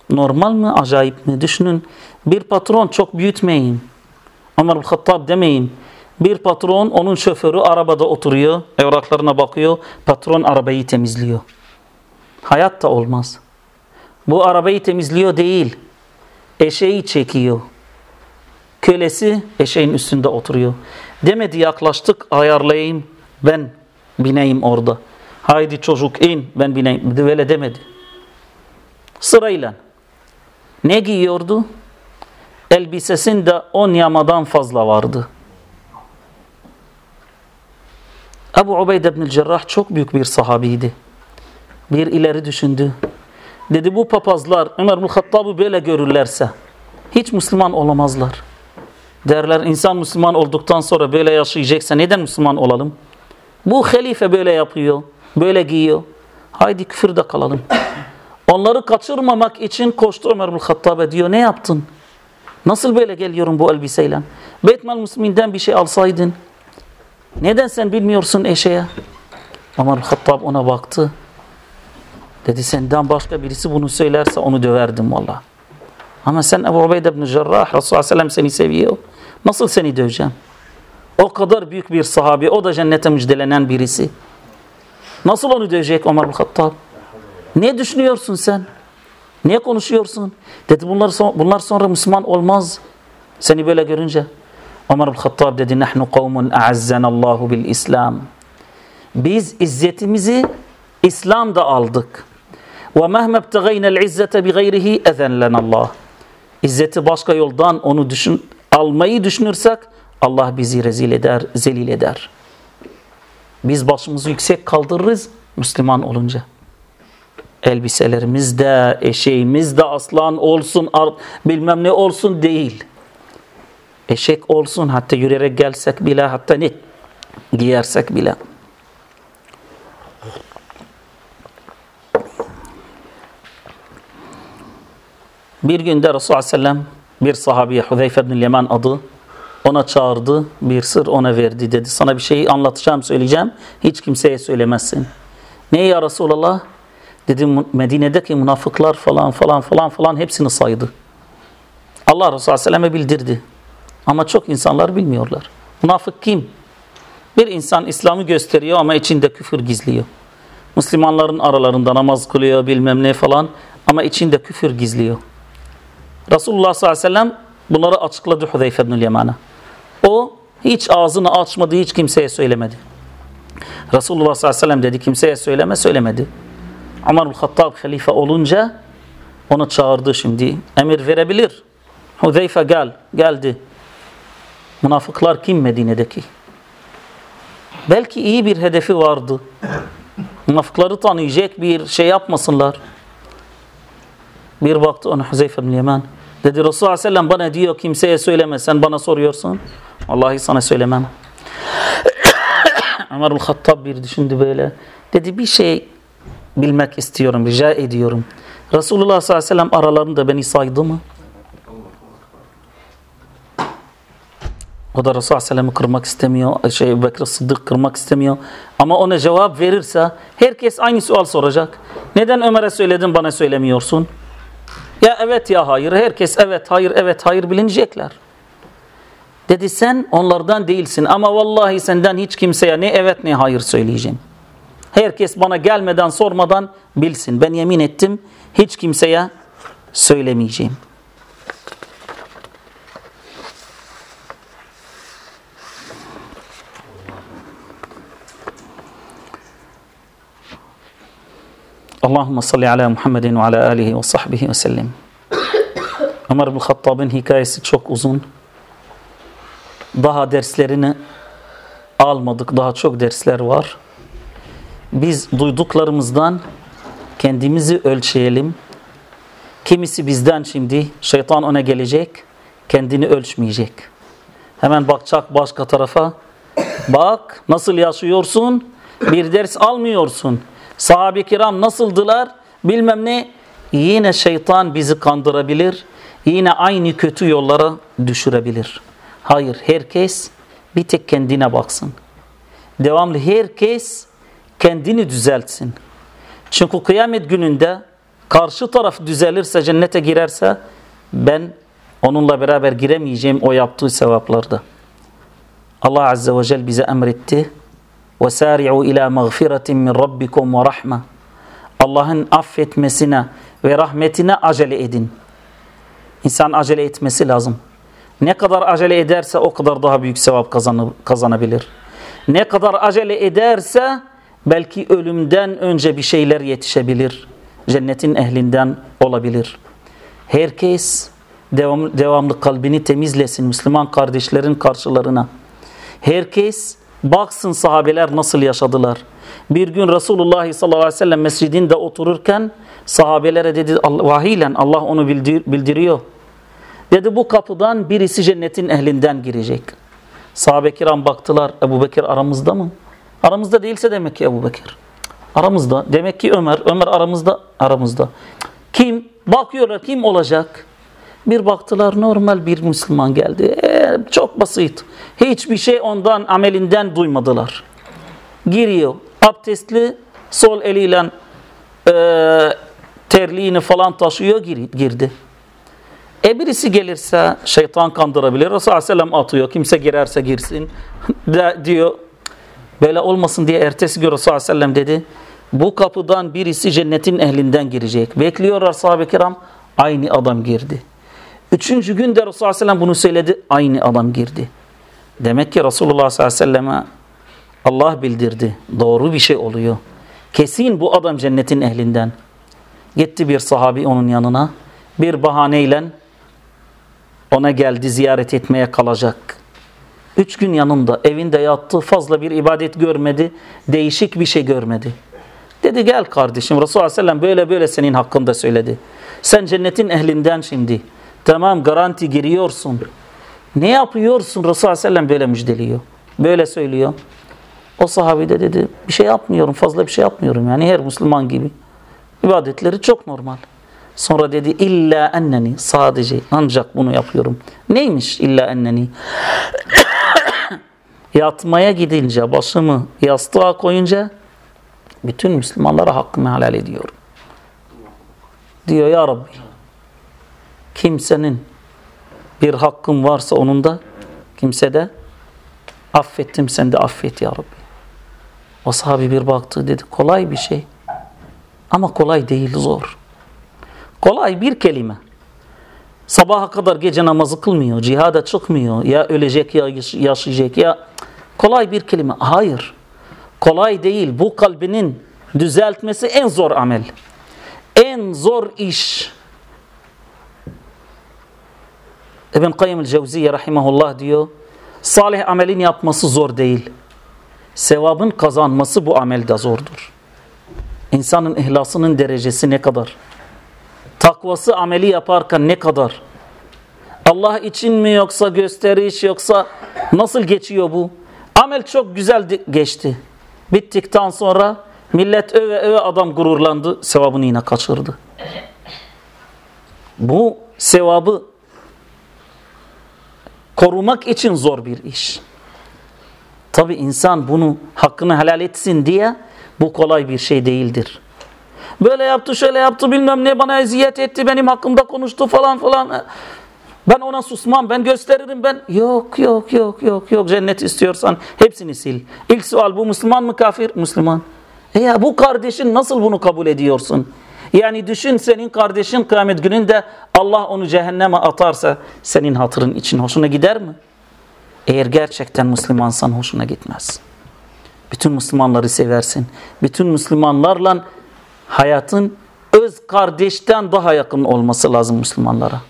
Normal mi? Acayip mi? Düşünün. Bir patron çok büyütmeyin. Ömer bin Hattab demeyin. Bir patron onun şoförü arabada oturuyor. Evraklarına bakıyor. Patron arabayı temizliyor. Hayat da olmaz. Bu arabayı temizliyor değil. Eşeği çekiyor. Kölesi eşeğin üstünde oturuyor. Demedi yaklaştık ayarlayayım ben bineyim orada. Haydi çocuk in ben bineyim. Böyle demedi. Sırayla. Ne giyiyordu? Elbisesinde on yamadan fazla vardı. Ebu Ubeyde ibn Cerrah çok büyük bir sahabiydi. Bir ileri düşündü. Dedi bu papazlar Ömer bin Hattab'ı böyle görürlerse hiç Müslüman olamazlar. Derler insan Müslüman olduktan sonra böyle yaşayacaksa neden Müslüman olalım? Bu halife böyle yapıyor, böyle giyiyor. Haydi küfürde kalalım. Onları kaçırmamak için koştu Ömer bin Hattab'e diyor ne yaptın? Nasıl böyle geliyorum bu elbiseyle? Beytmal Müslüminden bir şey alsaydın. Neden sen bilmiyorsun eşeğe? Ömer Hattab ona baktı. Dedi senden başka birisi bunu söylerse onu döverdim valla. Ama sen Ebu Ubeyde ibn Cerrah Resulullah sellem seni seviyor. Nasıl seni döveceğim? O kadar büyük bir sahabi, o da cennete müjdelenen birisi. Nasıl onu dövecek Ömer Hattab? Ne düşünüyorsun sen? Ne konuşuyorsun? Dedi bunlar, son, bunlar sonra Müslüman olmaz. Seni böyle görünce. Ömer bin Hattab dedi nahnu kavmun a'azzanallahu bil İslam. Biz izzetimizi İslam'da aldık. Ve mehme btegayna izzete bi gayrihi ezen Allah. İzzeti başka yoldan onu düşün, almayı düşünürsek Allah bizi rezil eder, zelil eder. Biz başımızı yüksek kaldırırız Müslüman olunca. Elbiselerimiz de, eşeğimiz de aslan olsun, bilmem ne olsun değil. Eşek olsun hatta yürüyerek gelsek bile hatta ne? giyersek bile. Bir günde Resulullah Aleyhisselam bir sahabiye Huzeyfe bin Yaman adı ona çağırdı. Bir sır ona verdi dedi. Sana bir şey anlatacağım söyleyeceğim. Hiç kimseye söylemezsin. Ne ya Resulallah? Dedi Medine'deki münafıklar falan falan falan falan hepsini saydı. Allah Resulü Aleyhisselam'a bildirdi. Ama çok insanlar bilmiyorlar. Münafık kim? Bir insan İslam'ı gösteriyor ama içinde küfür gizliyor. Müslümanların aralarında namaz kılıyor bilmem ne falan ama içinde küfür gizliyor. Resulullah sallallahu aleyhi ve sellem bunları açıkladı Hudeyfe bin Yaman'a. O hiç ağzını açmadı, hiç kimseye söylemedi. Resulullah sallallahu aleyhi ve sellem dedi kimseye söyleme, söylemedi. Ömer bin Hattab halife olunca onu çağırdı şimdi. Emir verebilir. Hudeyfe gel, geldi. Münafıklar kim Medine'deki? Belki iyi bir hedefi vardı. Münafıkları tanıyacak bir şey yapmasınlar. Bir baktı ona Huzeyfe bin Yaman. Dedi Resulullah Aleyhisselam bana diyor kimseye söyleme sen bana soruyorsun. Vallahi sana söylemem. <coughs> Ömer bin Hattab bir düşündü böyle. Dedi bir şey bilmek istiyorum, rica ediyorum. Resulullah sallallahu aleyhi ve sellem aralarında beni saydı mı? O da Resulullah Aleyhisselam'ı kırmak istemiyor. Şey, Bekir Sıddık kırmak istemiyor. Ama ona cevap verirse herkes aynı sual soracak. Neden Ömer'e söyledin bana söylemiyorsun? Ya evet ya hayır. Herkes evet hayır evet hayır bilinecekler. Dedi sen onlardan değilsin ama vallahi senden hiç kimseye ne evet ne hayır söyleyeceğim. Herkes bana gelmeden sormadan bilsin. Ben yemin ettim hiç kimseye söylemeyeceğim. Allahümme salli ala Muhammedin ve ala alihi ve sahbihi ve sellem. Ömer bin Hattab'ın hikayesi çok uzun. Daha derslerini almadık. Daha çok dersler var. Biz duyduklarımızdan kendimizi ölçeyelim. Kimisi bizden şimdi şeytan ona gelecek. Kendini ölçmeyecek. Hemen bakacak başka tarafa. Bak nasıl yaşıyorsun. Bir ders almıyorsun. Sahabe-i kiram nasıldılar bilmem ne. Yine şeytan bizi kandırabilir. Yine aynı kötü yollara düşürebilir. Hayır herkes bir tek kendine baksın. Devamlı herkes kendini düzeltsin. Çünkü kıyamet gününde karşı taraf düzelirse cennete girerse ben onunla beraber giremeyeceğim o yaptığı sevaplarda. Allah Azze ve Celle bize emretti. وَسَارِعُوا ila مَغْفِرَةٍ مِنْ رَبِّكُمْ وَرَحْمَةٍ Allah'ın affetmesine ve rahmetine acele edin. İnsan acele etmesi lazım. Ne kadar acele ederse o kadar daha büyük sevap kazanabilir. Ne kadar acele ederse belki ölümden önce bir şeyler yetişebilir. Cennetin ehlinden olabilir. Herkes devam, devamlı kalbini temizlesin Müslüman kardeşlerin karşılarına. Herkes Baksın sahabeler nasıl yaşadılar. Bir gün Resulullah sallallahu aleyhi ve sellem mescidinde otururken sahabelere dedi vahiyle Allah onu bildiriyor. Dedi bu kapıdan birisi cennetin ehlinden girecek. Sahabe kiram baktılar Ebu Bekir aramızda mı? Aramızda değilse demek ki Ebu Bekir. Aramızda. Demek ki Ömer. Ömer aramızda. Aramızda. Kim? Bakıyorlar kim olacak? Bir baktılar normal bir Müslüman geldi. Ee, çok basit. Hiçbir şey ondan amelinden duymadılar. Giriyor. Abdestli sol eliyle e, terliğini falan taşıyor girdi. E birisi gelirse şeytan kandırabilir. Resulullah Aleyhisselam atıyor. Kimse girerse girsin. <laughs> De, diyor. Böyle olmasın diye ertesi gün Resulullah Aleyhisselam dedi. Bu kapıdan birisi cennetin ehlinden girecek. Bekliyorlar sahabe kiram. Aynı adam girdi. Üçüncü günde Resulullah Aleyhisselam bunu söyledi. Aynı adam girdi. Demek ki Resulullah sallallahu aleyhi Allah bildirdi. Doğru bir şey oluyor. Kesin bu adam cennetin ehlinden. Gitti bir sahabi onun yanına. Bir bahaneyle ona geldi ziyaret etmeye kalacak. Üç gün yanında evinde yattı. Fazla bir ibadet görmedi. Değişik bir şey görmedi. Dedi gel kardeşim Resulullah sellem böyle böyle senin hakkında söyledi. Sen cennetin ehlinden şimdi. Tamam garanti giriyorsun. Ne yapıyorsun? Resulullah sellem böyle müjdeliyor. Böyle söylüyor. O sahabi de dedi bir şey yapmıyorum fazla bir şey yapmıyorum yani her Müslüman gibi. İbadetleri çok normal. Sonra dedi illa enneni sadece ancak bunu yapıyorum. Neymiş illa enneni? Yatmaya gidince başımı yastığa koyunca bütün Müslümanlara hakkımı helal ediyorum. Diyor ya Rabbi kimsenin bir hakkım varsa onun da kimse de affettim sen de affet ya Rabbi. O sahabi bir baktı dedi kolay bir şey ama kolay değil zor. Kolay bir kelime. Sabaha kadar gece namazı kılmıyor, cihada çıkmıyor, ya ölecek ya yaşayacak ya kolay bir kelime. Hayır. Kolay değil. Bu kalbinin düzeltmesi en zor amel. En zor iş. İbn Kayyım el-Cevziye rahimahullah diyor. Salih amelin yapması zor değil. Sevabın kazanması bu amelde zordur. İnsanın ihlasının derecesi ne kadar? Takvası ameli yaparken ne kadar? Allah için mi yoksa gösteriş yoksa nasıl geçiyor bu? Amel çok güzel geçti. Bittikten sonra millet öve öve adam gururlandı. Sevabını yine kaçırdı. Bu sevabı korumak için zor bir iş. Tabi insan bunu hakkını helal etsin diye bu kolay bir şey değildir. Böyle yaptı şöyle yaptı bilmem ne bana eziyet etti benim hakkımda konuştu falan falan. Ben ona susmam ben gösteririm ben. Yok yok yok yok yok cennet istiyorsan hepsini sil. İlk sual bu Müslüman mı kafir? Müslüman. E ya bu kardeşin nasıl bunu kabul ediyorsun? Yani düşün senin kardeşin kıyamet gününde Allah onu cehenneme atarsa senin hatırın için hoşuna gider mi? Eğer gerçekten Müslümansan hoşuna gitmez. Bütün Müslümanları seversin. Bütün Müslümanlarla hayatın öz kardeşten daha yakın olması lazım Müslümanlara.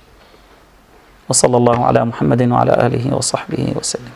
Ve sallallahu ala Muhammedin ve ala alihi ve sahbihi ve sellem.